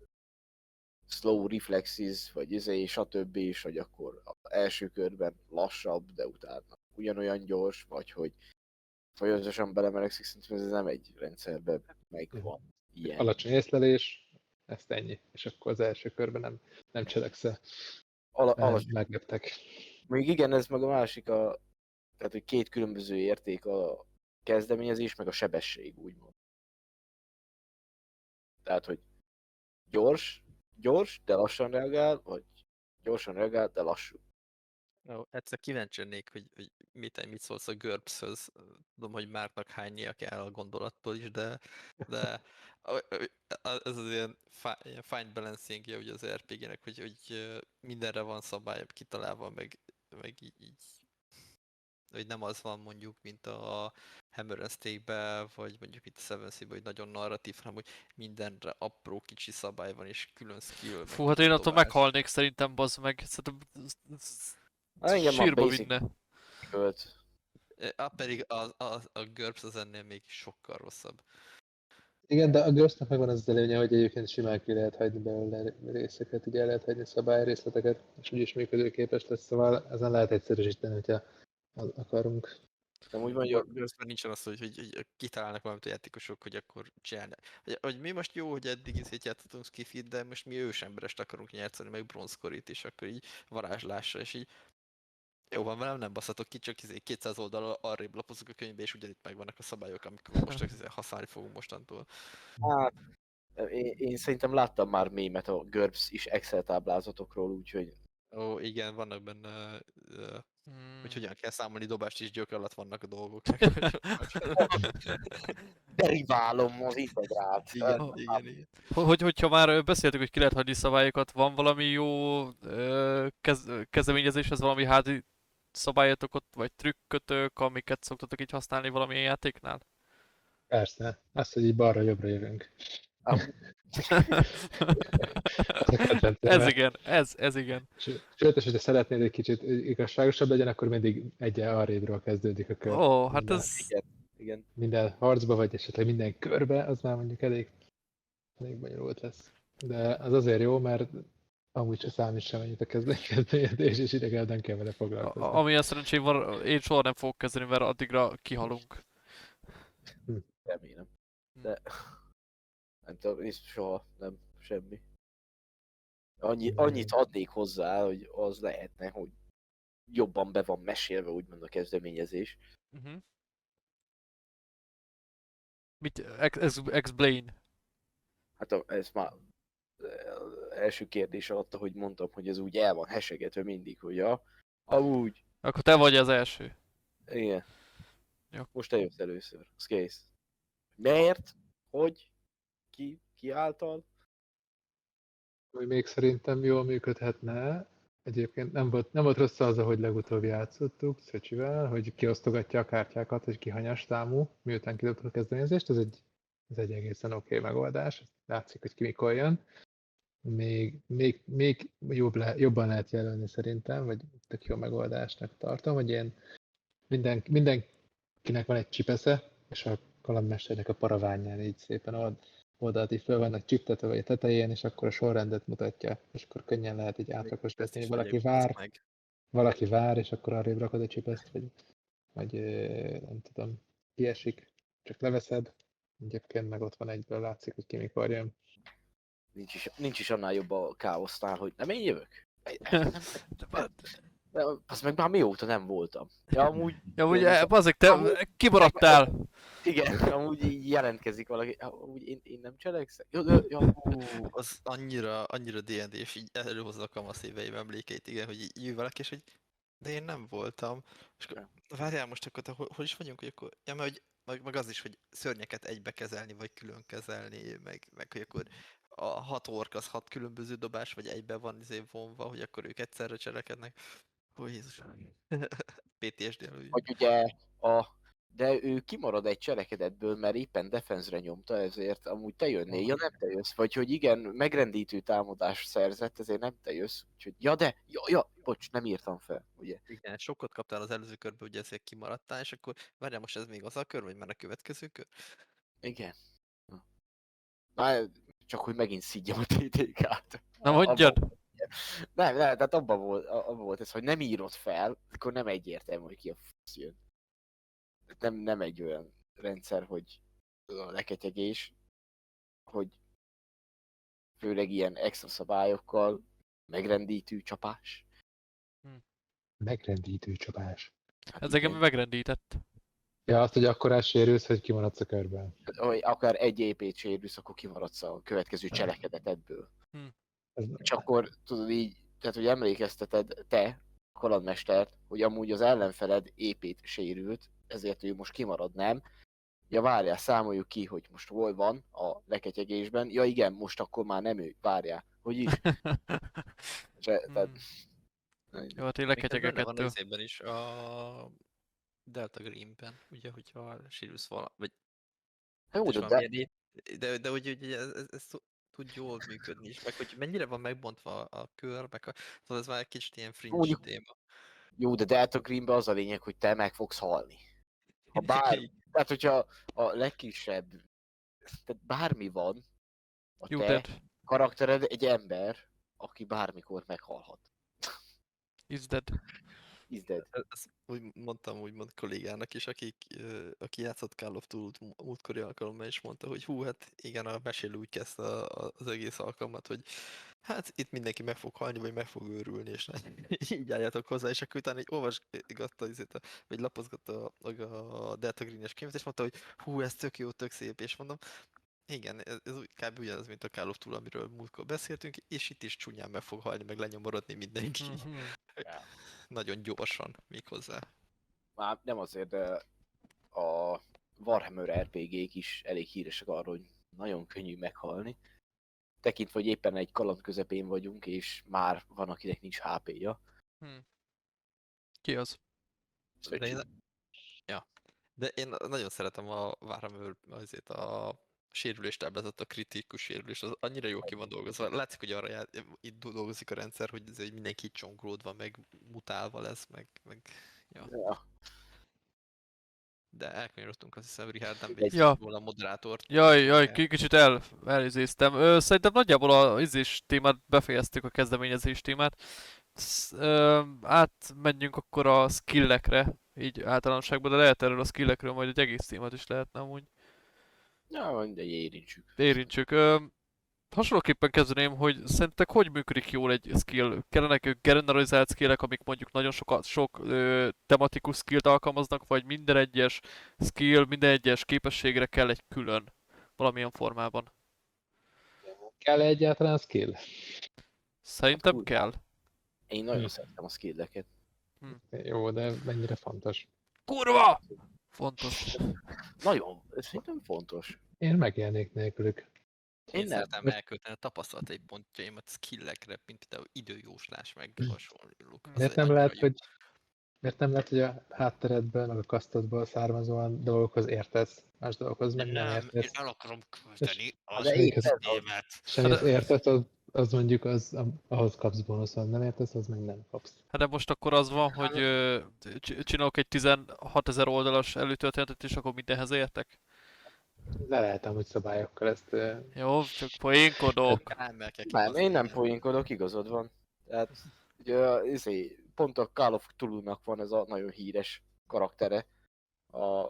slow reflexes, vagy izé, stb. és hogy akkor az első körben lassabb, de utána ugyanolyan gyors, vagy hogy folyamatosan belemelegszik, szerintem ez nem egy rendszerbe megvan ilyen. Alacsony észlelés, ezt ennyi. És akkor az első körben nem, nem cselekszel. Ala, alacsony. megleptek. Még igen, ez meg a másik, a, tehát hogy két különböző érték a kezdeményezés, meg a sebesség, úgymond. Tehát, hogy gyors, gyors, de lassan reagál, vagy gyorsan reagál, de lassú. Ó, egyszer kíváncsi lennék, hogy, hogy mit, mit szólsz a GURPS-höz. Tudom, hogy Márknak hánynia kell a gondolattól is, de, de ez az ilyen, fi- ilyen fine balancing ugye az RPG-nek, hogy, hogy mindenre van szabály kitalálva, meg, meg így, így hogy nem az van mondjuk, mint a Hammer and Stake-be, vagy mondjuk itt a Seven sea hogy nagyon narratív, hanem hogy mindenre apró kicsi szabály van, és külön skill. Fú, hát én attól meghalnék szerintem, bazd meg. Szerintem engem a sírba basic vinne. költ. Á, pedig a, a, a GURPS az ennél még sokkal rosszabb. Igen, de a Ghostnak megvan az az előnye, hogy egyébként simán ki lehet hagyni belőle részeket, ugye el lehet hagyni szabályrészleteket, és úgyis működőképes lesz, szóval ezen lehet egyszerűsíteni, hogyha akarunk. Nem úgy A mondja, GURPS-ben nincsen az, hogy, hogy, hogy kitalálnak valamit a játékosok, hogy akkor csinálni. Hogy, hogy mi most jó, hogy eddig izét játszottunk skifit, de most mi ősemberest akarunk játszani, meg bronzkorit, és akkor így varázslásra, és így jó van, velem nem baszatok ki, csak izé 200 oldal arrébb lapozunk a könyvbe, és ugyanitt megvannak a szabályok, amiket most izé használni fogunk mostantól. hát, én, én szerintem láttam már mémet a GURPS is Excel táblázatokról, úgyhogy Ó, igen, vannak benne, Hmm. hogy hogyan kell számolni dobást, és gyök alatt vannak a dolgok. deriválom az integrált. igen, igen, igen. Hogy, hogyha már beszéltük, hogy ki lehet hagyni szabályokat, van valami jó ö, kez, kezdeményezéshez valami házi szabályotok ott, vagy trükkötök, amiket szoktatok így használni valamilyen játéknál? Persze, az, hogy így balra-jobbra jövünk. Ez igen, ez, ez igen. Sőt, és hogyha szeretnéd egy kicsit igazságosabb legyen, akkor mindig egyen arrébről kezdődik a kör. Ó, hát Minden- ez... Igen, igen. Minden harcba, vagy esetleg minden körbe, az már mondjuk elég, elég bonyolult lesz. De az azért jó, mert amúgy se számít sem annyit a kezdeményezés, és idegen nem kell vele foglalkozni. A- Amilyen szerencsém van, én soha nem fogok kezdeni, mert addigra kihalunk. Remélem. De nem tudom, én soha nem, semmi. Annyi, annyit adnék hozzá, hogy az lehetne, hogy jobban be van mesélve, úgymond a kezdeményezés. Uh-huh. Mit? Ex- explain. Hát a, ez már az első kérdés alatt, ahogy mondtam, hogy ez úgy el van hesegetve mindig, hogy ja, amúgy, Akkor te vagy az első. Igen. Jó. Most te jössz először. Az kész. Miért? Hogy? Ki? Ki által? Ami még szerintem jól működhetne, egyébként nem volt, nem volt rossz az, ahogy legutóbb játszottuk Szöcsivel, hogy kiosztogatja a kártyákat, hogy ki hanyas támú, miután kidobtuk a kezdeményezést, ez egy, ez egy egészen oké okay megoldás, látszik, hogy ki mikor jön. Még, még, még jobb le, jobban lehet jelölni szerintem, vagy tök jó megoldásnak tartom, hogy én minden, mindenkinek van egy csipesze, és a kalandmesternek a paraványán így szépen old, oldalt így föl vannak csiptetve vagy a tetején, és akkor a sorrendet mutatja, és akkor könnyen lehet így átlagosítani, hogy valaki vár, Meg. valaki vár, és akkor arrébb rakod a csipeszt, vagy, vagy nem tudom, kiesik, csak leveszed, egyébként meg ott van egyből, látszik, hogy ki mikor jön. Nincs is, nincs is annál jobb a káosznál, hogy nem én jövök. Nem, nem, azt meg már mióta nem voltam. Ja, amúgy, Ja, ugye, Én- bazzik, te Amúgy- kimaradtál. igen, amúgy így jelentkezik valaki. Amúgy én, én nem cselekszem. Ja, ja, az annyira, annyira D&D, és így előhozza a kamasz éveim emlékeit, igen, hogy így valaki, és hogy de én nem voltam. És akkor, várjál most akkor, te hol, hol is vagyunk, hogy akkor, ja, mert hogy, meg, meg az is, hogy szörnyeket egybe kezelni, vagy külön kezelni, meg, meg hogy akkor a hat ork az hat különböző dobás, vagy egybe van izé vonva, hogy akkor ők egyszerre cselekednek. Ó, Jézus. PTSD előtt. Vagy ugye a... De ő kimarad egy cselekedetből, mert éppen defenzre nyomta, ezért amúgy te jönnél, ja nem te jössz. Vagy hogy igen, megrendítő támadást szerzett, ezért nem te jössz. Úgyhogy, ja de, ja, ja, bocs, nem írtam fel, ugye. Igen, sokkot kaptál az előző körben, ugye ezért kimaradtál, és akkor várjál most ez még az a kör, vagy már a következő kör? Igen. Na. Csak hogy megint szidjam a TTK-t. Na mondjad. Nem, nem, tehát abban volt, abban volt ez, hogy nem írod fel, akkor nem egyértelmű, hogy ki a f*** jön. Nem, nem egy olyan rendszer, hogy a leketyegés, hogy főleg ilyen extra szabályokkal, megrendítő csapás. Megrendítő csapás. Hát Ez engem megrendített. Ja, azt, hogy akkor sérülsz, hogy kimaradsz a körben. Vagy akár egy épét sérülsz, akkor kimaradsz a következő cselekedetedből. Ez, És akkor tudod így, tehát hogy emlékezteted te, kalandmestert, hogy amúgy az ellenfeled épét sérült, ezért ő most kimarad, nem? Ja várjál, számoljuk ki, hogy most hol van a leketyegésben. Ja igen, most akkor már nem ő, várjál. Hogy is? És, e- tehát, Hmm. Jó, hát én leketyegek van az évben is, a Delta Greenben, ugye, hogyha sérülsz vala, vagy jó, de, de, é- de, de hogy ugye ez, ez, ez tud- jól működni is, meg hogy mennyire van megbontva a kör, meg a, szóval ez már egy kicsit ilyen fringe Mondjuk- téma. jó, de Delta Greenben az a lényeg, hogy te meg fogsz halni. Ha bár, tehát hogyha a legkisebb, tehát bármi van, a You te dead. karaktered egy ember, aki bármikor meghalhat. Is dead. Is dead. Ez- Ezt úgy mondtam úgymond kollégának is, akik, aki játszott Call of Duty mú- múltkori alkalommal, és mondta, hogy hú, hát igen, a mesélő úgy kezdte az egész alkalmat, hogy hát itt mindenki meg fog halni, vagy meg fog őrülni, és így álljátok hozzá, és akkor utána így olvasgatta, vagy lapozgatta a, a Delta Green-es könyvet, és mondta, hogy hú, ez tök jó, tök szép, és mondom, igen, ez, ez úgy, kb. ugyanaz, mint a Call of Duty, amiről múltkor beszéltünk, és itt is csúnyán meg fog halni, meg lenyomorodni mindenki. Mhm. Nagyon gyorsan méghozzá. Már nem azért, de a Warhammer RPG-k is elég híresek arról, hogy nagyon könnyű meghalni. Tekintve, hogy éppen egy kaland közepén vagyunk, és már van, akinek nincs HP-ja. Ki az? De én, ja. De én nagyon szeretem a Warhammer azért a sérülés táblázat, a kritikus sérülés, az annyira jó ki van dolgozva. Látszik, hogy arra jár, itt dolgozik a rendszer, hogy, ez, hogy mindenki csongródva, meg mutálva lesz, meg, meg ja. Ja. De elkanyarodtunk, azt hiszem, Richard nem Egy- Ja. volna a moderátort. Jaj, jaj, kicsit el, elizéztem. Ö, szerintem nagyjából a izés témát befejeztük, a kezdeményezés témát. Ö, átmenjünk akkor a skillekre, így általánosságban, de lehet erről a skillekről majd egy egész témát is lehetne amúgy. Ja, mindegy, érintsük. Érintsük. Ö, hasonlóképpen kezdeném, hogy szerintetek hogy működik jól egy skill? Kellenek generalizált skillek, amik mondjuk nagyon sokat, sok ö, tematikus skillt alkalmaznak, vagy minden egyes skill, minden egyes képességre kell egy külön valamilyen formában? Kell -e egyáltalán skill? Szerintem Hát, kell. Én nagyon Hm. szeretem a skilleket. Jó, de mennyire fontos? Kurva! Fontos. Nagyon, ez szerintem fontos. Én megélnék nélkülük. Én, Én szeretem elkölteni a tapasztalatai pontjaimat skillekre, mint például időjóslás, meg hasonlók. Az Miért nem lehet, hogy miért nem lehet, hogy a hátteredből, meg a kasztodból származóan dolgokhoz értesz, más dolgokhoz meg nem, Nem, én értesz. el akarom költeni az én- időmet. És amit értesz, az, az mondjuk az, ahhoz kapsz bónuszon, nem értesz, az meg nem kapsz. Hát de most akkor az van, hogy ö, csinálok egy 16 ezer oldalas előtörténetet, és akkor mindenhez értek. Le lehet amúgy szabályokkal ezt ö, Jó, csak poénkodok. Elmelkek Nem, én nem poénkodok, igazad van. Tehát, ugye, izé, pont a Call of Cthulhu-nak van ez a nagyon híres karaktere. A,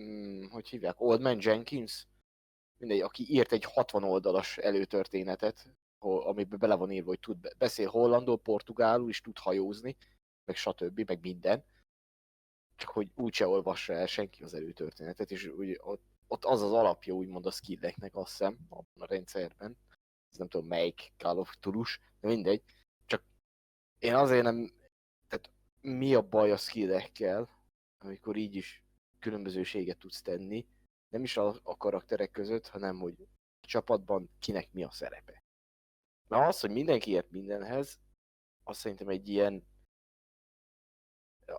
mm, hogy hívják, Old Man Jenkins? Mindegy, aki írt egy 60 oldalas előtörténetet, amiben bele van írva, hogy tud, be- beszél hollandul, portugálul, és tud hajózni, meg stb., meg minden. Csak hogy úgyse olvassa el senki az előtörténetet, és úgy, ott, ott az az alapja úgymond a skilleknek, azt hiszem, abban a rendszerben ez nem tudom melyik Call of Cthulhu-s, de mindegy. Csak én azért nem, tehát mi a baj a skillekkel, amikor így is különbözőséget tudsz tenni, nem is a, a karakterek között, hanem hogy a csapatban kinek mi a szerepe. Mert az, hogy mindenki ért mindenhez, azt szerintem egy ilyen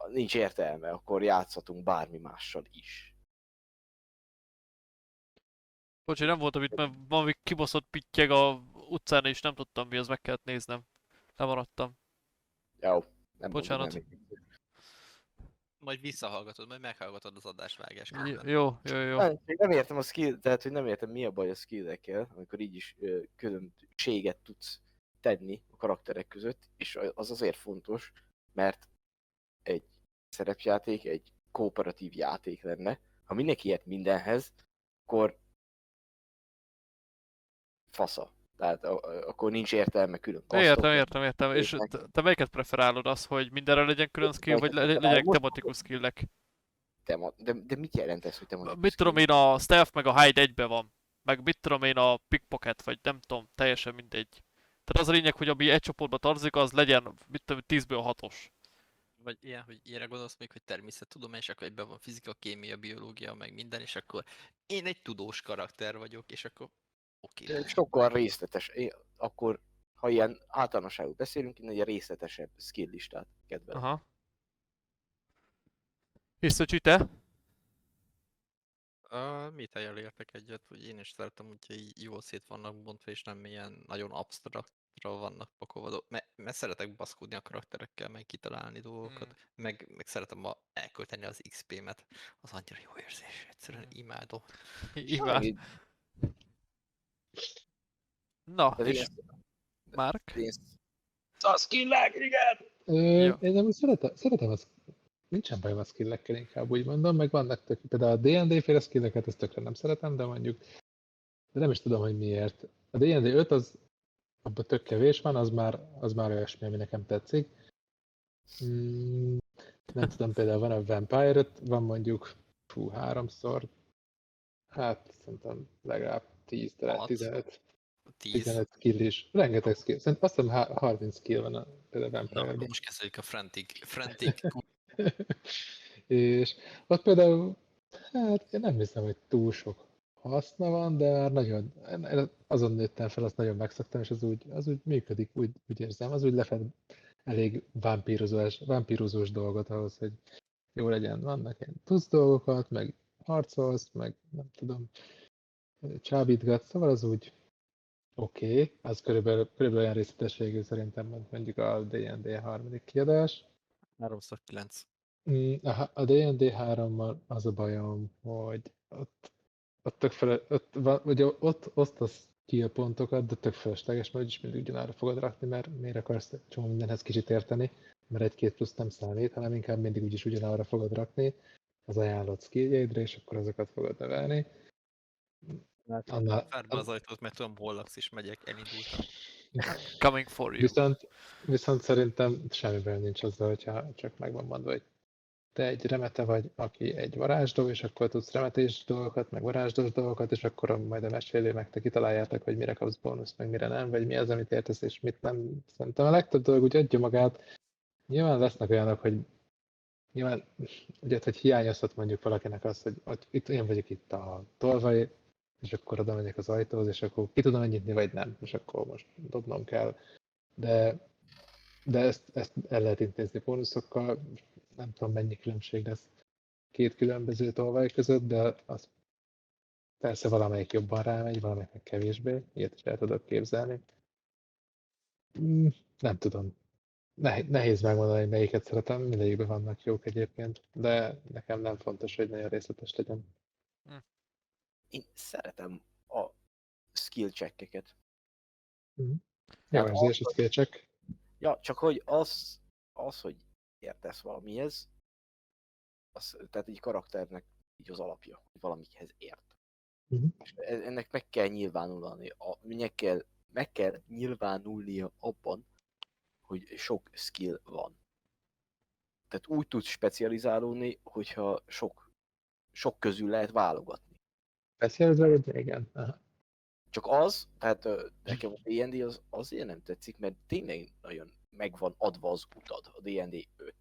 nincs értelme, akkor játszhatunk bármi mással is. Bocsi, nem voltam itt, mert valami kibaszott pittyeg a utcán, és nem tudtam mi, az meg kellett néznem. Lemaradtam. Jó, nem Bocsánat. mondom, nem. Majd visszahallgatod, majd meghallgatod az adásvágás J- közben. Jó, jó, jó. Nem, nem értem a skill, tehát hogy nem értem mi a baj a skillekkel, amikor így is ö, különbséget tudsz tenni a karakterek között, és az azért fontos, mert egy szerepjáték egy kooperatív játék lenne. Ha mindenki ilyet mindenhez, akkor fasza. Tehát a, a, akkor nincs értelme külön Értem, kasztok. értem, értem. És Értek. te, te melyiket preferálod? Az, hogy mindenre legyen külön skill, vagy le- legyenek tematikus skillek? Tema, de, de mit jelent ez, hogy te Mit tudom én, a stealth meg a hide egybe van. Meg mit tudom én, a pickpocket, vagy nem tudom, teljesen mindegy. Tehát az a lényeg, hogy ami egy csoportba tartozik, az legyen, mit tudom, 10-ből 6-os. Vagy ilyen, hogy ilyenre gondolsz még, hogy természettudomány, és akkor egyben van fizika, kémia, biológia, meg minden, és akkor én egy tudós karakter vagyok, és akkor oké. Okay. sokkal részletes. Én, akkor, ha ilyen általánosságú beszélünk, én egy részletesebb skill listát kedvelem. Aha. Hiszocsi, te? Uh, mit értek egyet, hogy én is szeretem, hogyha így jól szét vannak bontva, és nem ilyen nagyon absztraktra vannak pakolva. Mert, mert szeretek baszkódni a karakterekkel, meg kitalálni dolgokat, Mm. meg, meg szeretem a, elkölteni az XP-met. Az annyira jó érzés, egyszerűen Mm. imádom. Imád. Na, de és én- Márk? skillek, igen! Ö, én nem szeretem, szeretem az, nincsen bajom a skillekkel, inkább úgy mondom, meg vannak tök, például a D&D féle skilleket, ezt tökre nem szeretem, de mondjuk, de nem is tudom, hogy miért. A D&D 5 az, abban tök kevés van, az már, az már olyasmi, ami nekem tetszik. Mm, nem tudom, például van a Vampire 5, van mondjuk, fú, háromszor, hát szerintem legalább 10, de lehet Hat. 15, 10. 15 skill is. Rengeteg skill. Szerintem azt hiszem há- 30 skill van a, Vampire-ben. most kezdődik a frantic, frantic és ott például, hát én nem hiszem, hogy túl sok haszna van, de már nagyon, azon nőttem fel, azt nagyon megszoktam, és az úgy, az úgy működik, úgy, úgy érzem, az úgy lefed elég vámpírozós, vámpírozós dolgot ahhoz, hogy jó legyen. Vannak ilyen tudsz dolgokat, meg harcolsz, meg nem tudom, csábítgatsz, szóval az úgy oké, okay. az körülbelül, körülbelül olyan részletességű szerintem, mint mondjuk a D&D harmadik kiadás. 3x9. Mm, A, a D&D 3-mal az a bajom, hogy ott, ott, tök fele, ott, van, ugye ott osztasz skill pontokat, de tök felesleges, mert úgyis mindig ugyanarra fogod rakni, mert miért akarsz csomó mindenhez kicsit érteni, mert egy-két plusz nem számít, hanem inkább mindig úgyis ugyanarra fogod rakni az ajánlott skilljeidre, és akkor azokat fogod növelni. Annál, Zárd be az ajtót, mert tudom, hol laksz, és megyek, elindultam. Coming for you. Viszont, viszont szerintem semmi baj nincs azzal, hogyha csak meg van mondva, hogy te egy remete vagy, aki egy varázsló, és akkor tudsz remetés dolgokat, meg varázslos dolgokat, és akkor majd a mesélő meg te kitaláljátok, hogy mire kapsz bónusz, meg mire nem, vagy mi az, amit értesz, és mit nem. Szerintem a legtöbb dolog úgy adja magát. Nyilván lesznek olyanok, hogy nyilván, ugye, hogy hiányozhat mondjuk valakinek az, hogy, hogy itt én vagyok itt a tolvaj, és akkor oda megyek az ajtóhoz, és akkor ki tudom nyitni, vagy nem, és akkor most dobnom kell. De, de ezt, ezt el lehet intézni bónuszokkal, nem tudom mennyi különbség lesz két különböző tolvaj között, de az persze valamelyik jobban rámegy, valamelyik kevésbé, ilyet is el tudok képzelni. Mm, Nem tudom. Nehéz, megmondani, hogy melyiket szeretem, mindegyikben vannak jók egyébként, de nekem nem fontos, hogy nagyon részletes legyen. Én szeretem a skill checkeket. Jó Hát érzés, az, ez kétsek. Ja, csak hogy az, az hogy értesz valamihez, az, tehát egy karakternek így az alapja, hogy valamihez ért. Mhm. És e- ennek meg kell nyilvánulni, a, meg, kell, meg kell nyilvánulnia abban, hogy sok skill van. Tehát úgy tudsz specializálódni, hogyha sok, sok közül lehet válogatni. Specializálódni? Igen. Aha. Csak az, tehát nekem a D&D az azért nem tetszik, mert tényleg nagyon megvan adva az utad, a D&D 5.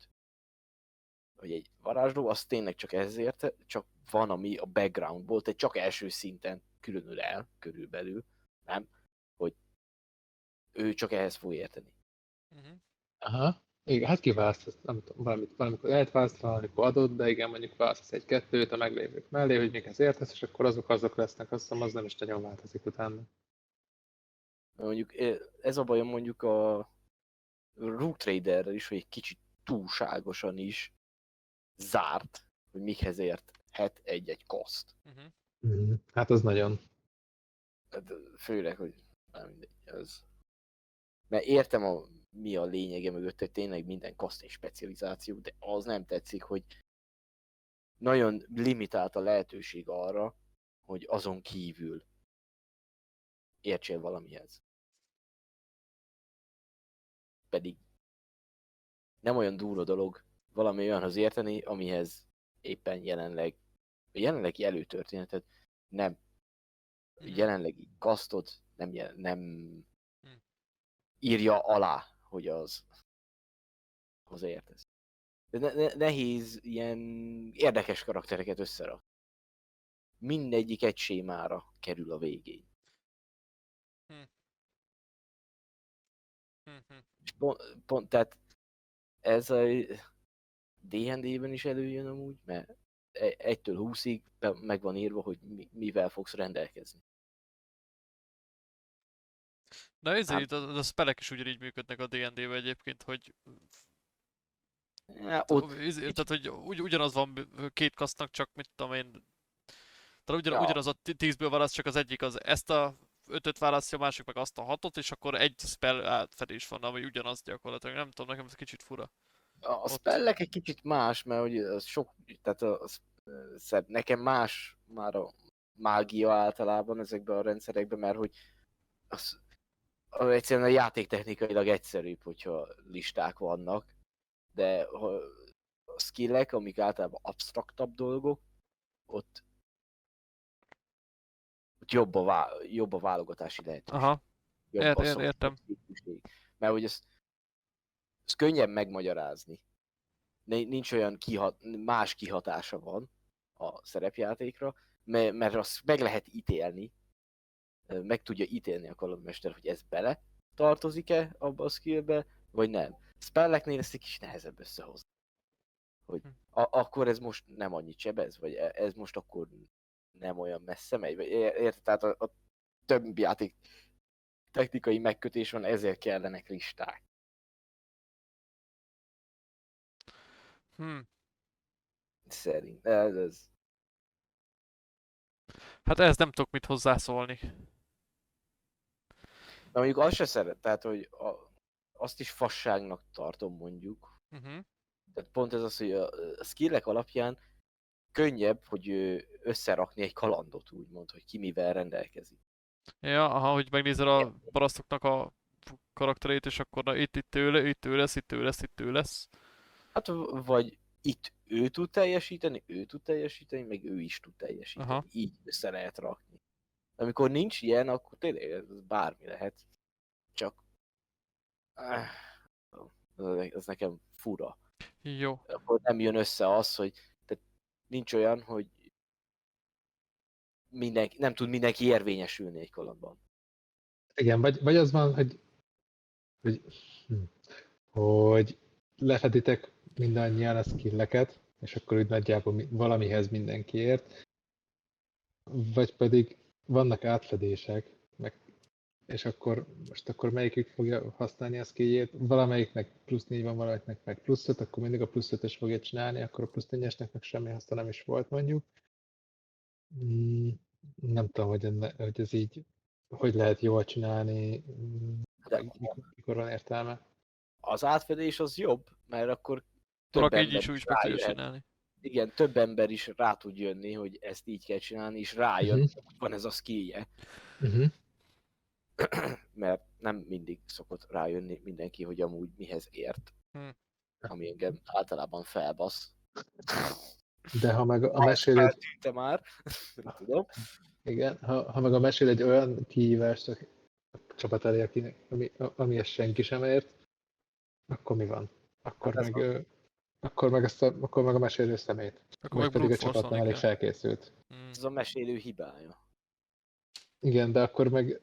Hogy egy varázsló, az tényleg csak ezért, csak van, ami a backgroundból, tehát csak első szinten különül el, körülbelül, nem? Hogy ő csak ehhez fog érteni. Uh-huh. Aha. Igen, hát kiválasztasz, nem tudom, valamit, valamikor lehet választani, valamikor adott, de igen, mondjuk választasz egy-kettőt a meglévők mellé, hogy mikhez értesz, és akkor azok azok lesznek, azt hiszem, az nem is nagyon változik utána. Mondjuk eh, ez a bajom mondjuk a Rook Traderrel is, hogy egy kicsit túlságosan is zárt, hogy mikhez érthet egy-egy cost. Uh-huh. Mm. Hát az nagyon. Hát, főleg, hogy nem mindegy, ez... Mert értem, a, mi a lényege mögött, hogy tényleg minden kaszt egy specializáció, de az nem tetszik, hogy nagyon limitált a lehetőség arra, hogy azon kívül értsél valamihez. Pedig nem olyan durva dolog valami olyanhoz érteni, amihez éppen jelenleg, a jelenlegi előtörténetet nem Mhm. jelenlegi kasztot nem, nem Hm. írja alá, hogy az hozzáértesz. De ne, ne, nehéz ilyen érdekes karaktereket összerak. Mindegyik egy sémára kerül a végén. Uh-huh. És pont, pont tehát ez a D&D-ben is előjön amúgy, mert e- egytől húszig meg van írva, hogy mi, mivel fogsz rendelkezni. Na ez Hát- a, a spellek is ugyanígy működnek a D&D-ben egyébként, hogy Ja, ott, Izé, tehát, hogy ugy, ugyanaz van két kasznak, csak mit tudom én, tehát ugyan, Ja. ugyanaz a tízből választ, csak az egyik az ezt a ötöt választja, a másik meg azt a hatot, és akkor egy spell átfedés van, ami ugyanaz gyakorlatilag. Nem tudom, nekem ez kicsit fura. A spellek egy kicsit más, mert hogy az sok, tehát az, szebb. nekem más már a mágia általában ezekben a rendszerekben, mert hogy az, az egyszerűen a játéktechnikailag egyszerűbb, hogyha listák vannak, de a skillek, amik általában absztraktabb dolgok, ott, ott jobb, a vá, jobb a válogatási lehetőség. Aha, jobb Ért- ért- értem. Mert hogy ez, ez könnyebb megmagyarázni. Ni- Nincs olyan kihat, más kihatása van a szerepjátékra, mert, azt meg lehet ítélni, meg tudja ítélni a kalandmester, hogy ez bele tartozik-e abba a skillbe, vagy nem. Spelleknél ezt egy kis nehezebb összehozni. Hogy Hm. a- akkor ez most nem annyit sebez, vagy e- ez most akkor nem olyan messze megy, vagy érted? Tehát a, a több játék technikai megkötés van, ezért kellenek listák. hm. Szerint. Ez, ez. Hát ehhez nem tudok mit hozzászólni. Na mondjuk azt se szeret, tehát hogy a, azt is fasságnak tartom mondjuk. Uh-huh. Tehát pont ez az, hogy a, skillek alapján könnyebb, hogy összerakni egy kalandot úgymond, hogy ki mivel rendelkezik. Ja, aha, hogy megnézel a parasztoknak a karakterét, és akkor na, itt, itt ő, le- itt ő lesz, itt ő lesz, itt ő lesz. Hát vagy itt ő tud teljesíteni, ő tud teljesíteni, meg ő is tud teljesíteni. Aha. Így össze lehet rakni. Amikor nincs ilyen, akkor tényleg ez bármi lehet. Csak... Ez nekem fura. Jó. akkor nem jön össze az, hogy tehát nincs olyan, hogy mindenki, nem tud mindenki érvényesülni egy kalandban. Igen, vagy, vagy az van, hogy, hogy, hm, hogy lefeditek mindannyian a skilleket, és akkor úgy nagyjából mi- valamihez mindenkiért, vagy pedig vannak átfedések, meg, és akkor most akkor melyikük fogja használni a skilljét, valamelyik meg plusz 4 van, valamelyiknek meg plusz 5, akkor mindig a plusz 5-ös fogja csinálni, akkor a plusz 4-esnek meg semmi haszna nem is volt mondjuk. Mm, nem tudom, hogy, enne, hogy ez így, hogy lehet jól csinálni, mm, De mikor, mikor van értelme. az átfedés az jobb, mert akkor így ember is úgy meg tudja rájöhet. csinálni. Igen, több ember is rá tud jönni, hogy ezt így kell csinálni, és rájön, Mhm. hogy van ez a skillje, Uh-huh. mert nem mindig szokott rájönni mindenki, hogy amúgy mihez ért. Hm. Ami engem általában felbasz. De ha meg a mesél egy, Feltűnte már, nem tudom. igen, ha, ha meg a mesél egy olyan kihívást a csapat elé, akinek, ami, a- amihez senki sem ért, akkor mi van? Akkor Hát meg, akkor meg, ezt a, akkor meg a mesélő szemét. Akkor meg pedig a csapatnál elég felkészült. Mm. Ez a mesélő hibája. Igen, de akkor meg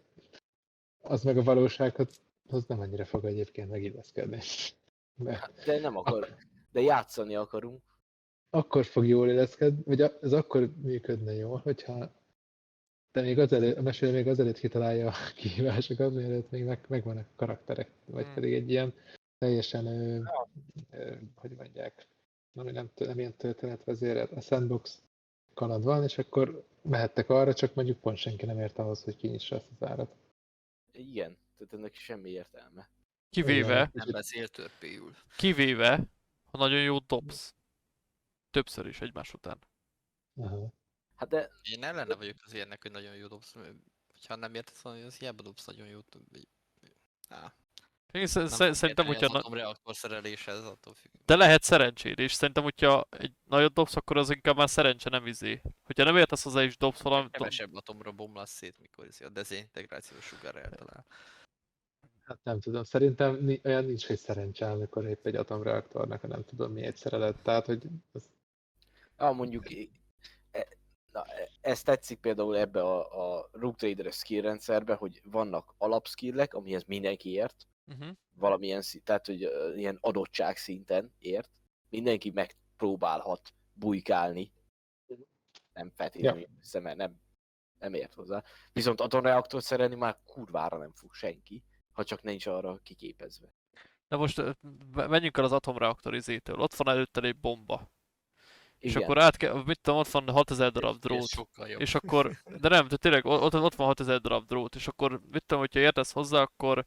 az meg a valósághoz az nem annyira fog egyébként megilleszkedni. Mert De nem akar. De játszani akarunk. akkor fog jól illeszkedni, vagy ez akkor működne jól, hogyha de még azelőtt, a mesélő még azelőtt kitalálja a kihívásokat, mielőtt még meg, megvannak a karakterek, vagy Hmm. pedig egy ilyen teljesen, ö, ö, hogy mondják, nem, tö- nem ilyen történetvezérelt, a sandbox kaland van, és akkor mehettek arra, csak mondjuk pont senki nem ért ahhoz, hogy kinyissa azt az árat. Igen, tehát ennek semmi értelme. Kivéve, Igen. Nem beszél, törpéül. kivéve, ha nagyon jó dobsz. Többször is egymás után. Aha. Hát de Én ellene vagyok az ilyennek, hogy nagyon jó dobsz. mert Ha nem értesz valami, az hiába dobsz nagyon jót. Á, Én sz- nem sz- szerintem, hogyha... az Na... atomreaktor szereléshez, attól függ. De lehet szerencséd, és szerintem, hogyha egy nagyot dobsz, akkor az inkább már szerencse, nem izé. Hogyha nem értesz hozzá, és dobsz valamit, Kevesebb atomra bomlasz szét, mikor izé a dezintegrációs sugár eltalál. Hát nem tudom, szerintem olyan nincs, hogy szerencse, amikor épp egy atomreaktornak, nem tudom mi egy szerelet, tehát hogy az, ah, mondjuk e, na, e- ez tetszik például ebbe a, a Rogue Trader skill rendszerbe, hogy vannak alapskillek, amihez mindenki ért, uh-huh. valamilyen szint, tehát hogy ö, ilyen adottság szinten ért. Mindenki megpróbálhat bujkálni. Nem feltétlenül ja. mert nem, nem ért hozzá. Viszont atomreaktort szerelni már kurvára nem fog senki, ha csak nincs arra kiképezve. De most menjünk el az atomreaktor izétől. Ott van előtte egy bomba. És Igen. akkor át kell, mit tudom, ott van 6000 darab drót. És akkor, de nem, de tényleg ott, ott van 6000 darab drót, és akkor mit tudom, hogyha értesz hozzá, akkor,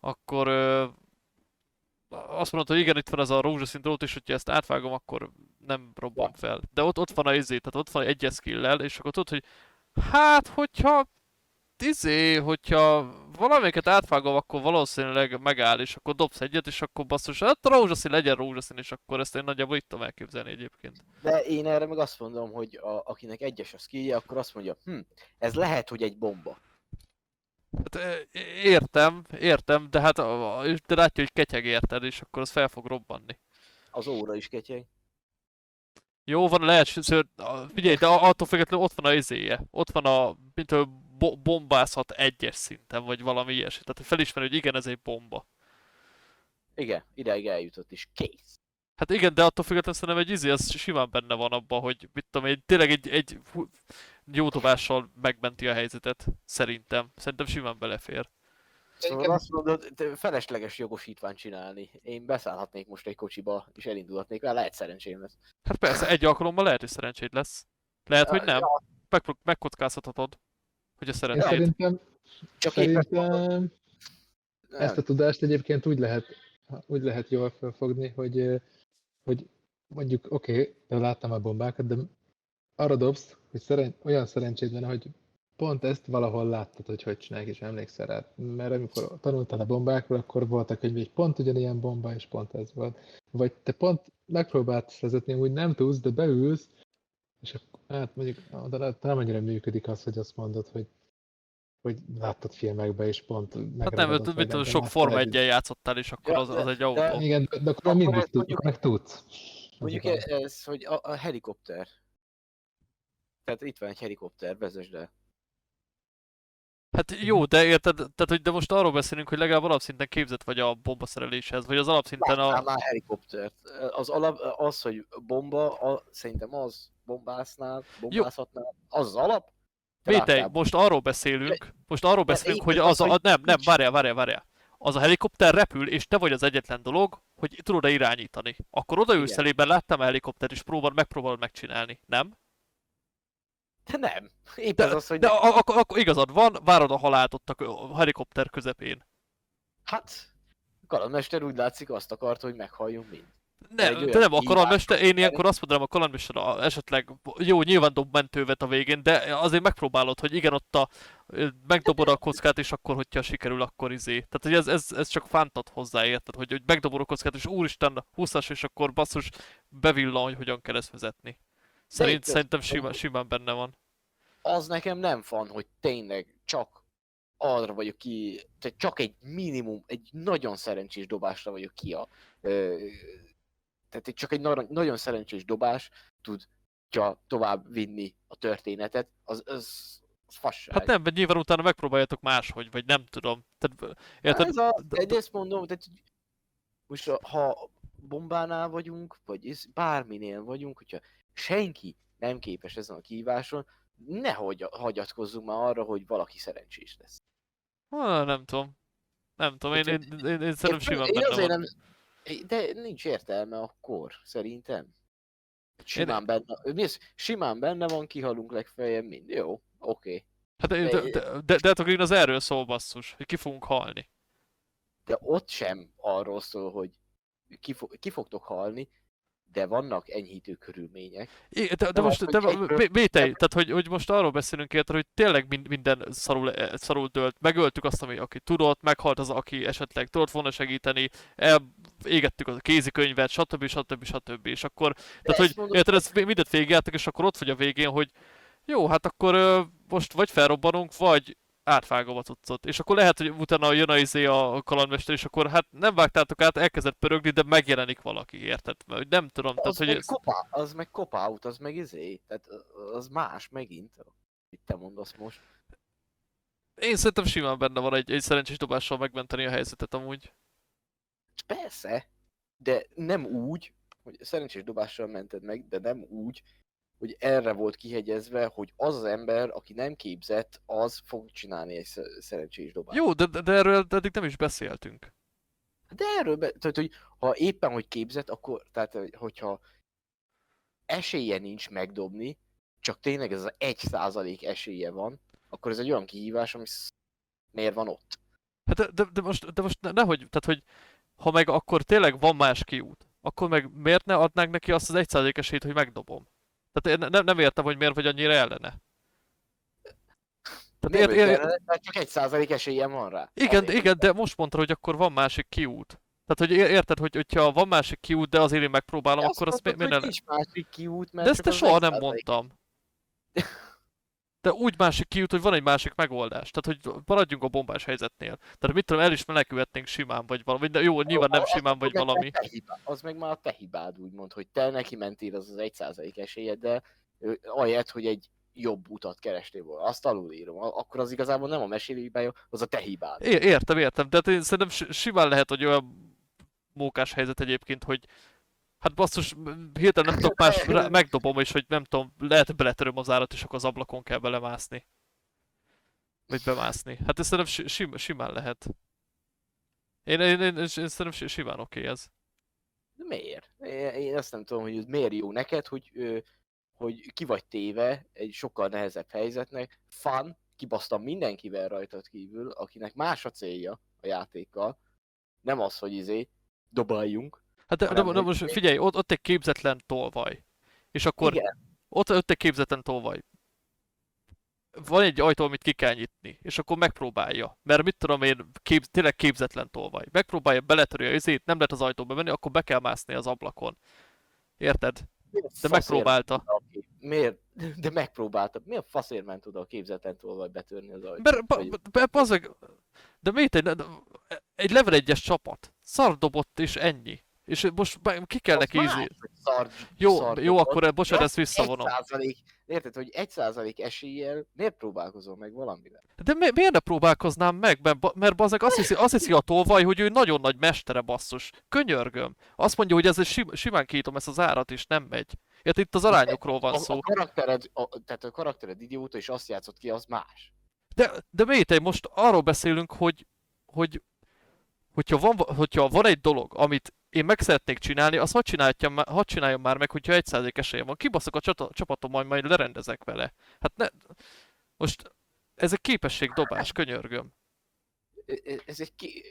akkor ö, azt mondod, hogy igen, itt van ez a rózsaszín drót, és hogyha ezt átvágom, akkor nem robban fel. De ott, ott van a izé, tehát ott van egy skill és akkor tudod, hogy hát, hogyha izé, hogyha valamelyiket átvágom, akkor valószínűleg megáll, és akkor dobsz egyet, és akkor basszus, hát rózsaszín legyen rózsaszín, és akkor ezt én nagyjából itt tudom elképzelni egyébként. De én erre meg azt mondom, hogy a, akinek egyes a skillje, akkor azt mondja, hm, ez lehet, hogy egy bomba. Hát értem, értem, de hát a- a- de látja, hogy ketyeg érted, és akkor az fel fog robbanni. Az óra is ketyeg. Jó, van, lehet, ször, a- figyelj, de a- attól függetlenül ott van a izéje. Ott van a, mint hogy bo- bombázhat egyes szinten, vagy valami ilyesmi. Tehát felismeri, hogy igen, ez egy bomba. Igen, ideig eljutott is. Kész. Hát igen, de attól függetlenül szerintem egy izé, az simán benne van abban, hogy mit tudom, egy, tényleg egy, egy jó dobással megmenti a helyzetet. Szerintem. Szerintem simán belefér. Szóval azt mondod, felesleges jogosítványt csinálni. Én beszállhatnék most egy kocsiba, és elindulhatnék, mert lehet szerencsém lesz. Hát persze, egy alkalommal lehet, hogy szerencséd lesz. Lehet, hogy nem. Meg, megkockáztathatod, hogy a szerencséd. szerintem, Csak szerintem ezt a tudást egyébként úgy lehet, úgy lehet jól felfogni, hogy, ö, hogy mondjuk, oké, okay, láttam a bombákat, de arra dobsz, hogy szeren, olyan szerencséd hogy pont ezt valahol láttad, hogy hogy csinálják, és emlékszel rá. Mert amikor tanultál a bombákról, akkor volt a könyv, hogy pont ugyanilyen bomba, és pont ez volt. Vagy te pont megpróbálsz vezetni, úgy nem tudsz, de beülsz, és akkor, hát mondjuk, de nem annyira működik az, hogy azt mondod, hogy hogy láttad filmekben is pont Hát nem, mit tudom, sok Forma együtt. 1 játszottál, és akkor Ja, az, az de- egy de- autó. Igen, de, de akkor Akkor mindig tudsz, meg tudsz. Mondjuk ez, hogy a, a helikopter. Tehát itt van egy helikopter, vezesd el. Hát jó, de érted, tehát hogy de most arról beszélünk, hogy legalább alapszinten képzett vagy a bombaszereléshez, vagy az alapszinten Láttál a... már helikoptert. Az, alap, az, hogy bomba, a, szerintem az bombásznál, bombászatnál, az az alap. Te Vétej, most arról beszélünk, most arról De beszélünk, hogy az, az a... Nem, nem, várjál, várjál, várjál. Az a helikopter repül, és te vagy az egyetlen dolog, hogy tudod-e irányítani. Akkor odaülsz elében, láttam a helikoptert, és próbál, megpróbálod megcsinálni, nem? Nem. Épp ez az, hogy de nem. akkor, akkor igazad van, várod a halált ott a helikopter közepén. Hát, kalandmester úgy látszik azt akarta, hogy meghalljunk mind. Nem, de nem a kalandmester, én ilyenkor azt mondanám a kalandmester a- esetleg, jó, nyilván dob mentővet a végén, de azért megpróbálod, hogy igen, ott a, megdobod a kockát, és akkor, hogyha sikerül, akkor izé. Tehát, hogy ez, ez, ez csak fántat hozzá, érted, hogy, hogy megdobod a kockát, és úristen, 20 és akkor basszus, bevillan, hogy hogyan kell ezt vezetni. Szerint, szerintem simán, simán benne van. Az nekem nem fan, hogy tényleg csak arra vagyok ki, tehát csak egy minimum, egy nagyon szerencsés dobásra vagyok ki a... Ö, tehát egy- csak egy na- nagyon szerencsés dobás tudja tovább vinni a történetet, az, az, fasság. Hát nem, mert nyilván utána megpróbáljátok máshogy, vagy nem tudom. Tehát, érted? Ez a, D- egy ezt mondom, tehát hogy most ha bombánál vagyunk, vagy ez- bárminél vagyunk, hogyha senki nem képes ezen a kihíváson, nehogy hagyatkozzunk már arra, hogy valaki szerencsés lesz. Ah, nem tudom. Nem tudom, én, én, én, én szerintem simán én benne van. nem, de nincs értelme akkor, szerintem. Simán benne, mi ez? Simán benne van, kihalunk legfeljebb mind. Jó, oké. Okay. Hát de, de, de, de, de az erről szól basszus, hogy ki fogunk halni. De ott sem arról szól, hogy ki, fo- ki fogtok halni, de vannak enyhítő körülmények. I, de, de Nem most, de, hogy egyből- Bé- Bétej, tehát hogy, hogy most arról beszélünk érted, hogy tényleg mind, minden szarul, eh, szarul dőlt. Megöltük azt, ami, aki tudott, meghalt az, aki esetleg tudott volna segíteni, égettük a kézikönyvet, stb. stb. stb. És akkor, tehát ezt hogy érted, ezt mindent végigjártak, és akkor ott vagy a végén, hogy jó, hát akkor most vagy felrobbanunk, vagy átvágom a cuccot. És akkor lehet, hogy utána jön a, izé a kalandmester, és akkor hát nem vágtátok át, elkezdett pörögni, de megjelenik valaki, érted? Mert hogy nem tudom, tehát az, hogy meg ez... kopá, az meg cop-out, az meg izé, tehát az más megint, mit te mondasz most. Én szerintem simán benne van egy, egy szerencsés dobással megmenteni a helyzetet amúgy. Persze, de nem úgy, hogy szerencsés dobással mented meg, de nem úgy, hogy erre volt kihegyezve, hogy az az ember, aki nem képzett, az fog csinálni egy sze- szerencsés dobást. Jó, de, de, erről eddig nem is beszéltünk. De erről, be, tehát, hogy ha éppen, hogy képzett, akkor, tehát, hogy- hogyha esélye nincs megdobni, csak tényleg ez az egy százalék esélye van, akkor ez egy olyan kihívás, ami sz- miért van ott? Hát de, de, de most, de most ne, nehogy, tehát hogy ha meg akkor tényleg van más kiút, akkor meg miért ne adnánk neki azt az egy százalék esélyt, hogy megdobom? Tehát én nem, nem értem, hogy miért vagy annyira ellene. Tehát Nem ér, ér, ők ellene, mert csak egy százalék eséllyem van rá. igen, Azért. igen, de most mondta, hogy akkor van másik kiút. Tehát, hogy ér- érted, hogy, hogyha van másik kiút, de azért én megpróbálom, De akkor azt mi, miért hogy ne... nincs másik kiút, mert De ezt te soha nem mondtam. De úgy másik kiút, hogy van egy másik megoldás. Tehát, hogy maradjunk a bombás helyzetnél. Tehát mit tudom, el is menekülhetnénk simán, vagy valami. De jó, nyilván nem simán, vagy valami. Te az meg már a te hibád, úgymond, hogy te neki mentél az az egy százalék esélyed, de ahelyett, hogy egy jobb utat kerestél volna. Azt alulírom. Akkor az igazából nem a mesélő hibája, az a te hibád. É- értem, értem. De hát én szerintem si- simán lehet, hogy olyan mókás helyzet egyébként, hogy Hát basszus, hirtelen nem tudok más, megdobom, és hogy nem tudom, lehet, hogy beletöröm az árat, és akkor az ablakon kell belemászni. Vagy bemászni. Hát ez szerintem si- sim, simán lehet. Én, én, én, én, szerintem si- simán oké ez. De miért? Én, azt nem tudom, hogy ez miért jó neked, hogy, hogy ki vagy téve egy sokkal nehezebb helyzetnek. Fun, kibasztam mindenkivel rajtad kívül, akinek más a célja a játékkal. Nem az, hogy izé, dobáljunk. Hát de, de, de most figyelj, ott, ott egy képzetlen tolvaj. És akkor Igen, ott, ott egy képzetlen tolvaj. Van egy ajtó, amit ki kell nyitni, és akkor megpróbálja. Mert mit tudom én, kép, tényleg képzetlen tolvaj. Megpróbálja, beletörni a izét, nem lehet az ajtóba menni, akkor be kell mászni az ablakon. Érted? De megpróbálta. miért? De megpróbáltam. Mi a faszért ment oda a képzetlen tolvaj betörni az ajtót? Mert, ba, ba, de miért egy, egy level egyes csapat? Szar dobott és ennyi. És most ki kell neki Szar, Jó, szar jó, akkor bocsánat, ezt visszavonom. Egy százalék, érted, hogy egy százalék eséllyel miért próbálkozol meg valamivel? De mi, miért ne próbálkoznám meg? Mert, mert bazeg azt hiszi, azt hiszi a tolvaj, hogy ő nagyon nagy mestere basszus. Könyörgöm. Azt mondja, hogy ez egy sim, simán kiítom ezt az árat, és nem megy. Érted, itt az arányokról van A, szó. a karaktered, a, tehát a karaktered idióta, és azt játszott ki, az más. De, de miért most arról beszélünk, hogy, hogy hogyha van, hogyha van egy dolog, amit én meg szeretnék csinálni, azt hadd csináljam, hadd csináljam már meg, hogyha egy százalék esélye van. Kibaszok a csata, csapatom, majd majd lerendezek vele. Hát ne... Most ez egy képességdobás, könyörgöm. Ez egy ki...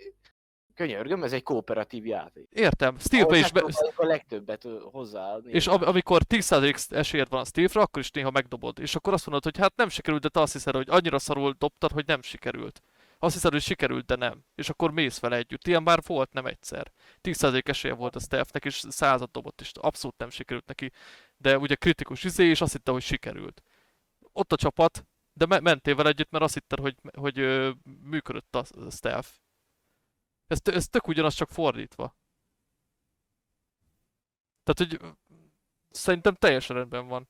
Könyörgöm, ez egy kooperatív játék. Értem, Steve-be is, be, a legtöbbet hozzáadni. és am, amikor 10% esélyed van a Steve-re, akkor is néha megdobod. És akkor azt mondod, hogy hát nem sikerült, de te azt hiszed, hogy annyira szarul dobtad, hogy nem sikerült. Azt hiszed, hogy sikerült, de nem. És akkor mész vele együtt. Ilyen már volt nem egyszer. 10% esélye volt a Stephnek, és százat dobott, és abszolút nem sikerült neki. De ugye kritikus izé, és azt hitte, hogy sikerült. Ott a csapat, de me- mentél vele együtt, mert azt hitted, hogy, hogy ö, működött a Steph. Ez, ez tök ugyanaz, csak fordítva. Tehát, hogy szerintem teljesen rendben van.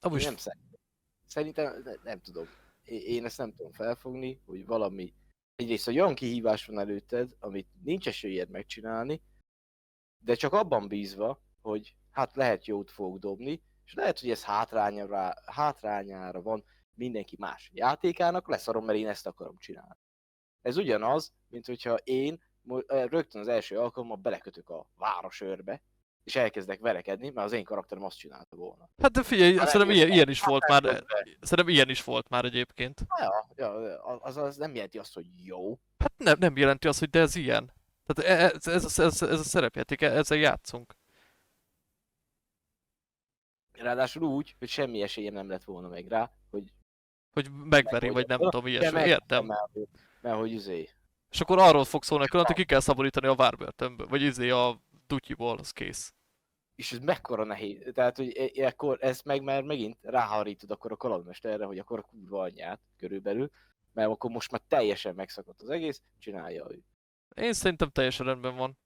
Amúgy is Nem szerintem. Szerintem, ne- nem tudom. Én ezt nem tudom felfogni, hogy valami... Egyrészt, olyan kihívás van előtted, amit nincs esélyed megcsinálni, de csak abban bízva, hogy hát lehet jót fogok dobni, és lehet, hogy ez hátrányára, hátrányára van mindenki más játékának, leszarom, mert én ezt akarom csinálni. Ez ugyanaz, mint hogyha én rögtön az első alkalommal belekötök a városőrbe, és elkezdek verekedni, mert az én karakterem azt csinálta volna. Hát de figyelj, Hát szerintem ilyen, ilyen is volt Hát már, szerintem ilyen is volt már egyébként. Ja, ja, az, az nem jelenti azt, hogy jó. Hát nem, nem jelenti azt, hogy de ez ilyen. Tehát e- ez, ez, ez, ez a szerepjáték, e- ezzel játszunk. Ráadásul úgy, hogy semmi esélyem nem lett volna meg rá, hogy Hogy megveri, Meg vagy nem tudom, ilyesmi. Értem. Mert, mert hogy izé. És akkor arról fog szólni a külön, hogy ki kell szabadítani a várbörtönből, vagy izé a dutyiból, az kész. És ez mekkora nehéz. Tehát, hogy e- e- akkor ezt meg már megint ráharítod akkor a kalandmesterre, hogy akkor a kurva anyját körülbelül, mert akkor most már teljesen megszakadt az egész, csinálja ő. Én szerintem teljesen rendben van.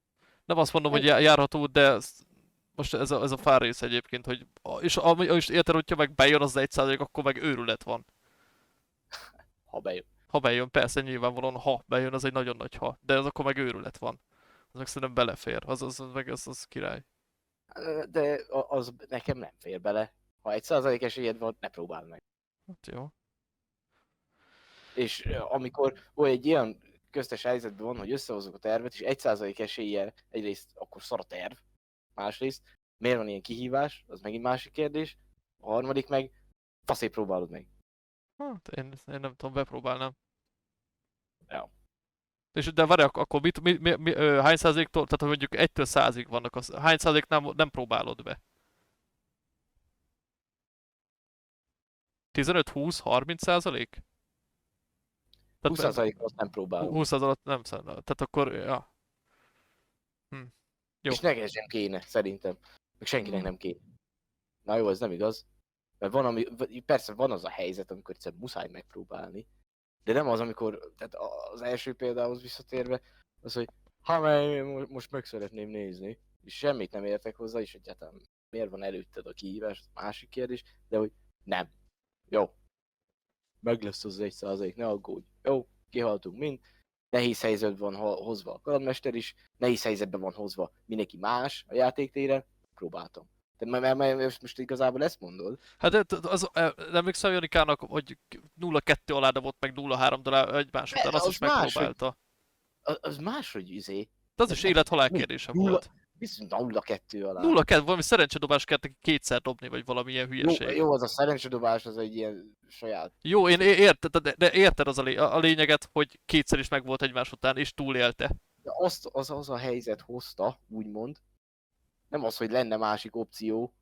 Nem azt mondom, hogy já- járható, de most ez a, ez a fár rész egyébként, hogy és, ami- és érted, hogyha meg bejön az egy százalék, akkor meg őrület van. Ha bejön. Ha bejön, persze nyilvánvalóan, ha bejön, az egy nagyon nagy ha, de az akkor meg őrület van. Az meg szerintem belefér, az, az, meg az, az király. De az nekem nem fér bele. Ha egy százalék esélyed van, ne próbáld meg. Hát jó. És amikor olyan egy ilyen köztes helyzetben van, hogy összehozok a tervet, és egy százalék eséllyel egyrészt akkor szar a terv, másrészt miért van ilyen kihívás, az megint másik kérdés, a harmadik meg faszé próbálod meg. Hát én, én nem tudom, bepróbálnám. Ja. És de várj, ak- akkor mit, mi, mi, mi, hány százaléktól, tehát hogy mondjuk 1-től 100-ig vannak, az, hány százaléknál nem próbálod be? 15, 20, 30 százalék? 20 százalék azt nem próbálom. 20 alatt nem szállal. Tehát akkor, ja. jó. És neked sem kéne, szerintem. Meg senkinek Hmm. nem kéne. Na jó, ez nem igaz. Mert van, ami, persze van az a helyzet, amikor egyszerűen muszáj megpróbálni. De nem az, amikor, tehát az első példához visszatérve, az, hogy ha most meg szeretném nézni, és semmit nem értek hozzá, és egyáltalán miért van előtted a kihívás, az másik kérdés, de hogy nem. Jó. Meg lesz az egy százalék, ne aggódj. Jó, kihaltunk mind. Nehéz helyzetben van ho- hozva a kalandmester is, nehéz helyzetben van hozva mindenki más a játéktéren, próbáltam. Tehát mert, mert, mert most igazából ezt mondod, Hát de- de az, nem emlékszel Janikának, hogy 0-2 alá dobott meg 0-3 alá egymás után, azt az is más, hogy- megpróbálta. az, az máshogy izé, De az is élet-halál kérdése volt. viszont 0-2 alá. 0-2, valami szerencsedobás kellett neki kétszer dobni, vagy valami ilyen jó, hülyeség. jó, az a szerencsedobás, az egy ilyen saját. Jó, én érted, de, de érted az a, lé- a lényeget, hogy kétszer is meg volt egymás után, és túlélte. De azt, az, az a helyzet hozta, úgymond. Nem az, hogy lenne másik opció.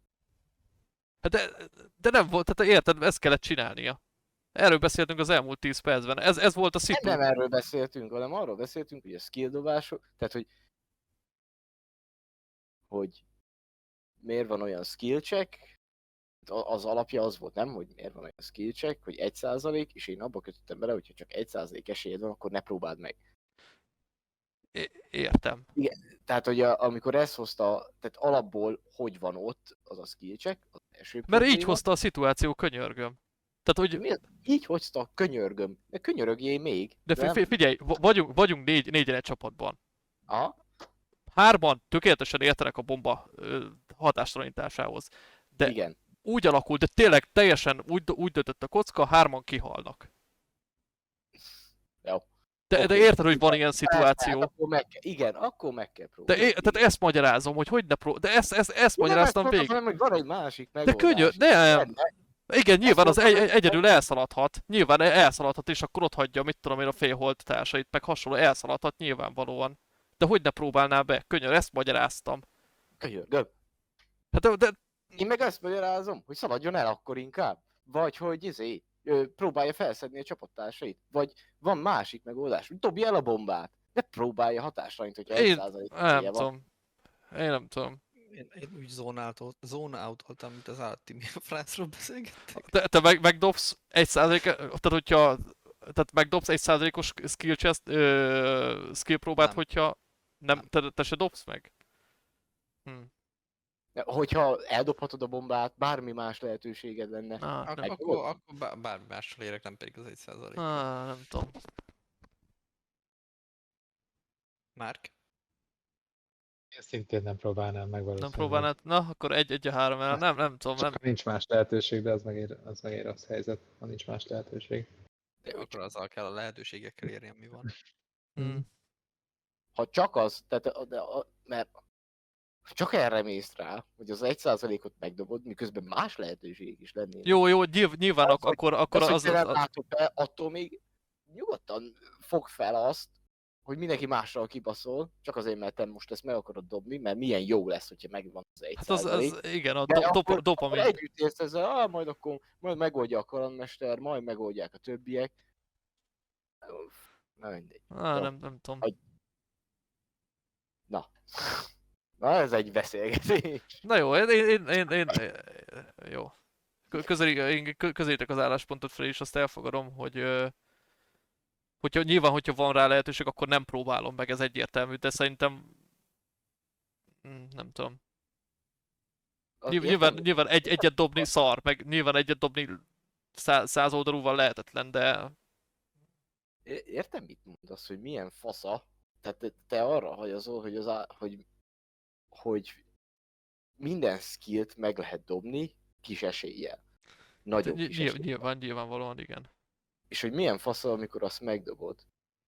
Hát de, de nem volt, tehát érted, ezt kellett csinálnia. Erről beszéltünk az elmúlt 10 percben. Ez, ez volt a Nem, szitu. nem erről beszéltünk, hanem arról beszéltünk, hogy a skill dobások, tehát hogy hogy miért van olyan skill check, A- az alapja az volt, nem, hogy miért van olyan skill check, hogy 1% és én abba kötöttem bele, hogyha csak 1% esélyed van, akkor ne próbáld meg. Értem. Tehát, hogy a, amikor ezt hozta, tehát alapból hogy van ott az a skill check, az első Mert így hozta a szituáció, könyörgöm. Tehát, hogy Mi? Így hozta, könyörgöm. De könyörögjél még. De fi- fi- figyelj, va- vagyunk, vagyunk négy, négyen egy csapatban. Aha. Hárman tökéletesen értenek a bomba hatástalanításához. De- Igen. Úgy alakult, de tényleg teljesen úgy, úgy döntött a kocka, hárman kihalnak. De, de érted, hogy van ilyen szituáció. akkor meg kell, igen, akkor meg kell De próbálni. é, tehát ezt magyarázom, hogy hogy ne pró... De ezt, ezt, ezt magyaráztam végig. Nem, hogy van egy másik De megoldás. könnyű, nem. Igen, nyilván az egy, egyedül elszaladhat. Nyilván elszaladhat, és akkor ott hagyja, mit tudom én, a félholt társait, meg hasonló, elszaladhat nyilvánvalóan. De hogy ne próbálná be? Könyör, ezt magyaráztam. Könyörgöm. Hát de, de Én meg azt magyarázom, hogy szaladjon el akkor inkább. Vagy hogy izé, próbálja felszedni a csapattársait. Vagy van másik megoldás, hogy dobja el a bombát. Ne próbálja hatásra, hogyha Én- 1% nem van. tudom. Én nem tudom. Én, én úgy zónáltoltam, mint az állati mi a francról beszélgettek. Te, te meg, megdobsz egy százalék, tehát hogyha tehát megdobsz egy százalékos skill chest, ö, skill próbát, Nem. hogyha nem, Nem. Te, te se dobsz meg? Hm. Hogyha eldobhatod a bombát, bármi más lehetőséged lenne. Ah, nem, akkor, akkor bár, bármi mással érek, nem pedig az egy százalék. ah, nem tudom. Márk? Én szintén nem próbálnám meg Nem próbálnád? Na, akkor egy, egy a három el. Nem, nem tudom, nem. Csak ha nincs más lehetőség, de az megér, az megér rossz helyzet, ha nincs más lehetőség. De Akkor azzal kell a lehetőségekkel érni, ami van. Hm. ha csak az, tehát, de, a, mert ha csak erre mész rá, hogy az 1%-ot megdobod, miközben más lehetőségek is lennének. Jó, jó, nyilv, nyilván Az, akkor, az, akkor az, az, az, látod be, attól még nyugodtan fog fel azt, hogy mindenki mással kibaszol, csak azért, mert te most ezt meg akarod dobni, mert milyen jó lesz, hogyha megvan az egy hát az, az, igen, a De do, dop, akkor- Akkor dopamin. együtt érsz ezzel, ah, majd akkor majd megoldja a kalandmester, majd megoldják a többiek. Na mindegy. Jó. nem, nem tudom. Hogy- Na. Na, ez egy beszélgetés. Na jó, én, én, én, én, én jó. Közelítek az álláspontot felé, és azt elfogadom, hogy hogyha, nyilván, hogyha van rá lehetőség, akkor nem próbálom meg, ez egyértelmű, de szerintem mm, nem tudom. Az Nyilván, nyilván egy, egyet dobni szar, meg nyilván egyet dobni szá- száz oldalúval lehetetlen, de Értem, mit mondasz, hogy milyen fasza. Tehát te, te arra hajazol, hogy, az á, hogy, hogy minden skillt meg lehet dobni kis eséllyel. Nagyon ny- kis nyilv, eséllyel. nyilván, nyilvánvalóan igen. És hogy milyen fasza, amikor azt megdobod.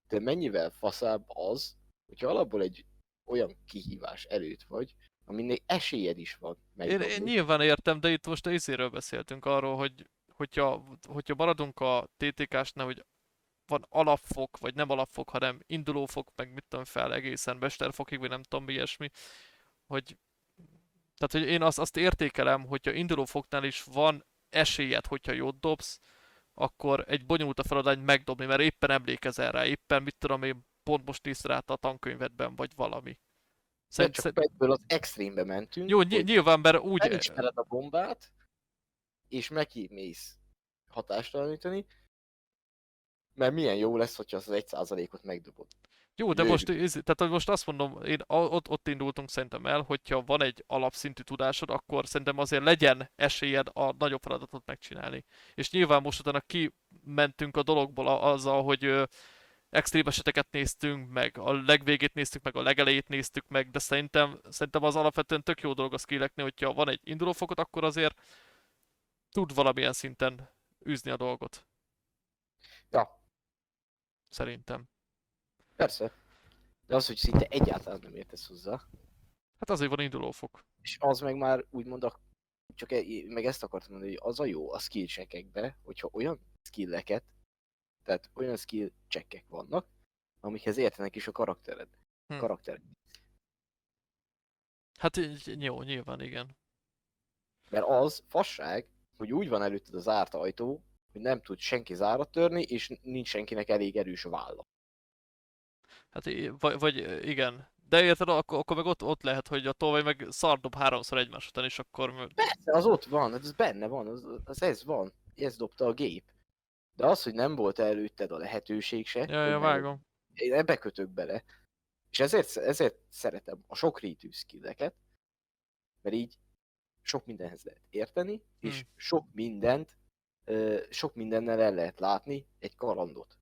De mennyivel faszább az, hogyha alapból egy olyan kihívás előtt vagy, aminek esélyed is van Én, megdobni. én nyilván értem, de itt most a izéről beszéltünk arról, hogy hogyha, hogyha maradunk a TTK-snál, hogy van alapfok, vagy nem alapfok, hanem indulófok, meg mit tudom fel egészen mesterfokig, vagy nem tudom mi ilyesmi, hogy tehát, hogy én azt, azt értékelem, hogyha indulófoknál is van esélyed, hogyha jót dobsz, akkor egy bonyolult a feladat megdobni, mert éppen emlékezel rá, éppen mit tudom én, pont most nézd rá a tankönyvedben, vagy valami. Szerint, csak szerint, ebből az extrémbe mentünk. jó, ny- nyilván, mert úgy... felismered a bombát, és megmész hatástalanítani, mert milyen jó lesz, hogyha az egy százalékot megdobod. Jó, de Lőjük. most, tehát hogy most azt mondom, én ott, ott indultunk szerintem el, hogyha van egy alapszintű tudásod, akkor szerintem azért legyen esélyed a nagyobb feladatot megcsinálni. És nyilván most utána kimentünk a dologból azzal, hogy extrém eseteket néztünk, meg a legvégét néztük, meg a legelejét néztük meg, de szerintem, szerintem az alapvetően tök jó dolog a skilleknél, hogyha van egy indulófokot, akkor azért tud valamilyen szinten űzni a dolgot. Ja. Szerintem. Persze. De az, hogy szinte egyáltalán nem értesz hozzá, Hát azért van indulófok. és az meg már úgymond a, csak e, meg ezt akartam mondani, hogy az a jó a skill checkekbe, hogyha olyan skilleket, tehát olyan skill checkek vannak, amikhez értenek is a karaktered. Hm. Karakter. Hát jó, nyilván igen. Mert az fasság, hogy úgy van előtted az zárt ajtó, hogy nem tud senki zárat törni, és nincs senkinek elég erős válla. Hát vagy, vagy igen, De érted, akkor, akkor meg ott, ott lehet, hogy a tolvaj meg szardob háromszor egymás után, és akkor... Persze, az ott van, az benne van, az, az ez van. Ez dobta a gép. De az, hogy nem volt előtted a lehetőség se, Ja, ja, vágom. én ebbe kötök bele. És ezért, ezért szeretem a sok rétű skilleket, mert így sok mindenhez lehet érteni, és Hmm. sok mindent, sok mindennel el lehet látni egy kalandot.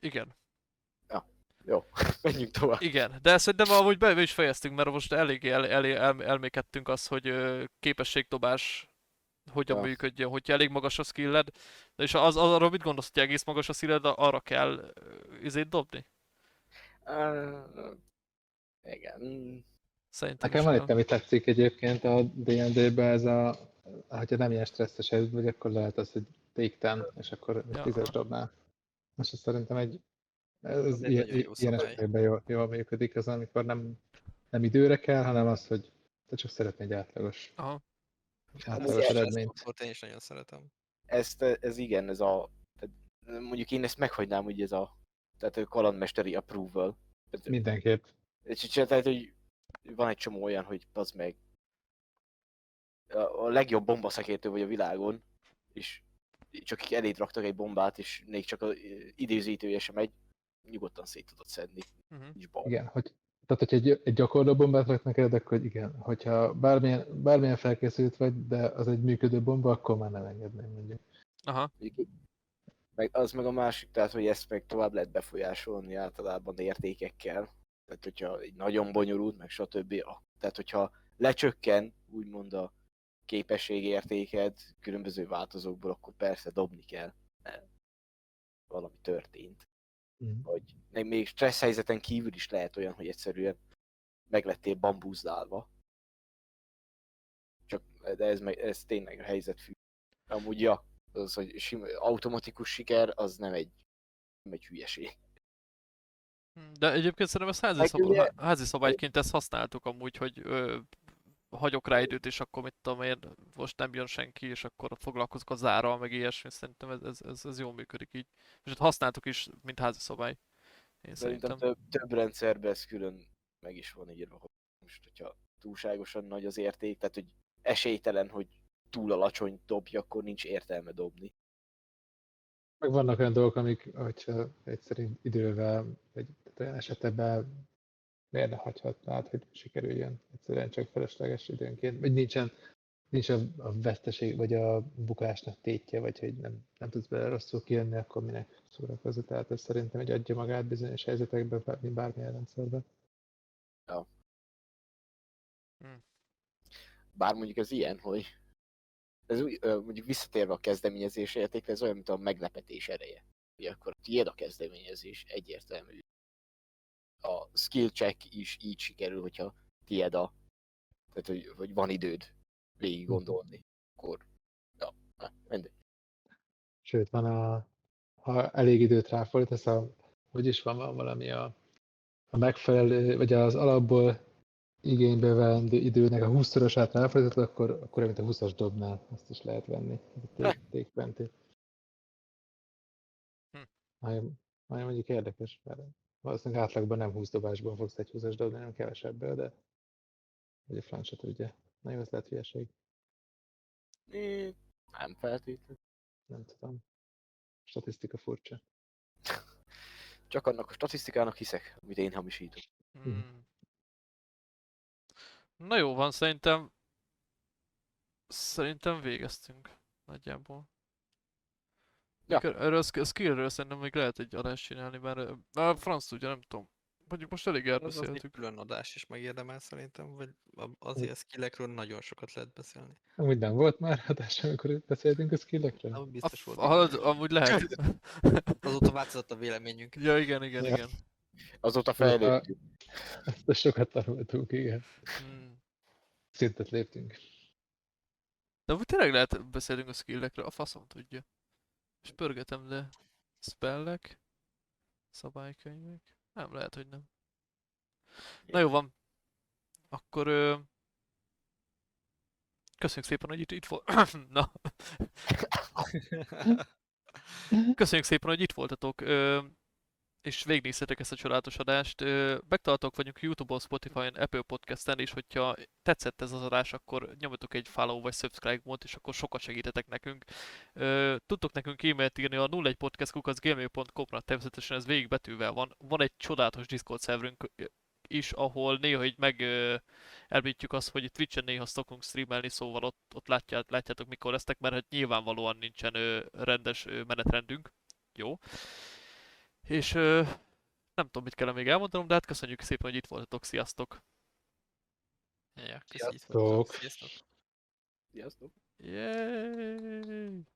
Igen. Jó, menjünk tovább. Igen, de szerintem amúgy be, is fejeztünk, mert most eléggé el, el, el, elmékedtünk az, hogy képességdobás hogyan Ja. működjön, hogyha elég magas a skilled. De és az, az arról mit gondolsz, hogy egész magas a skilled, arra kell izét dobni? Uh, igen. Szerintem Nekem van itt, ami tetszik egyébként a D&D-be, ez a, hogyha nem ilyen stresszes helyzet vagy, akkor lehet az, hogy take 10, és akkor Ja. ja. tízes dobnál. Most ez szerintem egy, ez ilyen, jó ilyen esetekben jól, jól működik, az amikor nem, nem időre kell, hanem az, hogy te csak szeretnél egy átlagos, Aha. átlagos ez- eredményt. Akkor én is nagyon szeretem. Ezt, ez igen, ez a... tehát Mondjuk én ezt meghagynám, hogy ez a... Tehát a kalandmesteri approval. Tehát, Mindenképp. És Tehát, hogy van egy csomó olyan, hogy az meg a, a legjobb bombaszakértő vagy a világon, és csak eléd raktak egy bombát, és még csak az idézítője sem megy, nyugodtan szét tudod szedni. Uh-huh. Nincs baj. Igen, hogy, tehát hogyha egy, egy gyakorló bombát raknak neked, akkor igen, hogyha bármilyen, bármilyen felkészült vagy, de az egy működő bomba, akkor már nem engedném mondjuk. Aha. Meg az meg a másik, tehát hogy ezt meg tovább lehet befolyásolni általában értékekkel. Tehát hogyha egy nagyon bonyolult, meg stb. a- Tehát hogyha lecsökken, úgymond a képességértéked különböző változókból, akkor persze dobni kell. mert Valami történt. Mm. Vagy még- még stressz helyzeten kívül is lehet olyan, hogy egyszerűen meglettél bambúzdálva. Csak, de ez, ez tényleg a helyzet függ. Amúgy ja, az, hogy sima, automatikus siker, az nem egy, nem egy hülyeség. De egyébként szerintem ezt házi, Meg szab- ugye- há- házi szabályként ezt használtuk amúgy, hogy ö, hagyok rá időt, és akkor mit tudom én, most nem jön senki, és akkor foglalkozok a zárral, meg ilyesmi, szerintem ez, ez, ez, ez jól működik így. És hát használtuk is, mint házi szabály. Én Szerintem szerintem. több, több rendszerben ez külön meg is van írva, hogy most, hogyha túlságosan nagy az érték, tehát hogy esélytelen, hogy túl alacsony dobja, akkor nincs értelme dobni. Meg vannak olyan dolgok, amik, hogyha egyszerűen idővel, vagy tehát olyan esetben miért ne hagyhatnád, hogy sikerüljön. Egyszerűen csak felesleges időnként. Vagy nincsen, nincs a, a veszteség, vagy a bukásnak tétje, vagy hogy nem, nem tudsz bele rosszul kijönni, akkor minek szórakozni. Tehát ez szerintem egy adja magát bizonyos helyzetekben, mint bármilyen rendszerben. Bár mondjuk ez ilyen, hogy ez úgy, mondjuk visszatérve a kezdeményezés értékre, ez olyan, mint a meglepetés ereje. Hogy akkor tiéd a kezdeményezés, egyértelmű. A skill check is így sikerül, hogyha tiéd a... Tehát, hogy, hogy van időd végig gondolni. Akkor... Ja, na, mindegy. Sőt, van a, ha elég időt ráfordítasz, a, hogy is van, van valami a, a megfelelő, vagy az alapból igénybe vendő időnek a 20-szorosát ráfordítod, akkor, akkor mint a 20-as dobnál, azt is lehet venni. 20. Hm. Majd mondjuk érdekes, mert valószínűleg átlagban nem 20 dobásból fogsz egy 20-as dobni, hanem kevesebből, de a franc tudja. Na jó, ez lehet hülyeség, É, Nem feltétlenül. nem tudom. Statisztika furcsa. Csak annak a statisztikának hiszek, amit én hamisítok. Hmm. Na jó van, szerintem... Szerintem végeztünk. Nagyjából. Ja. Erről a sk- skillről szerintem még lehet egy adást csinálni, mert a franc tudja, nem tudom. Mondjuk most elég Az, az egy elbeszéltük. külön adás is megérdemel szerintem, vagy a- azért skillekről nagyon sokat lehet beszélni. Amúgy nem volt már adás, amikor itt beszéltünk a skillekről? A biztos volt. ilyen. amúgy lehet. Azóta változott a véleményünk. ja, igen, igen, Ja. igen. Azóta Azóta- fejlődtünk. Ezt sokat tanultunk, igen. Hmm. Szintet léptünk. De úgy tényleg lehet beszélünk a skillekről, a faszom tudja. És pörgetem, de spellek, szabálykönyvek, nem lehet, hogy nem. Na jó van. Akkor ö... Köszönjük szépen, hogy itt, itt volt. Na. Köszönjük szépen, hogy itt voltatok. Ö... és végignézhetek ezt a csodálatos adást. Ö, Megtaláltok vagyunk Youtube-on, Spotify-on, Apple Podcast-en, és hogyha tetszett ez az adás, akkor nyomjatok egy follow vagy subscribe gombot, és akkor sokat segítetek nekünk. Tudtok nekünk e-mailt írni a 01podcast.gmail.com-ra, természetesen ez végig betűvel van. Van egy csodálatos Discord szerverünk is, ahol néha így meg ö, elmítjük azt, hogy Twitch-en néha szokunk streamelni, szóval ott, ott látját, látjátok mikor lesznek, mert hát nyilvánvalóan nincsen rendes menetrendünk. Jó. És ö, nem tudom, mit kell még elmondanom, de hát köszönjük szépen, hogy itt voltatok. Sziasztok! Ja, itt Sziasztok. Sziasztok! Sziasztok! Yay!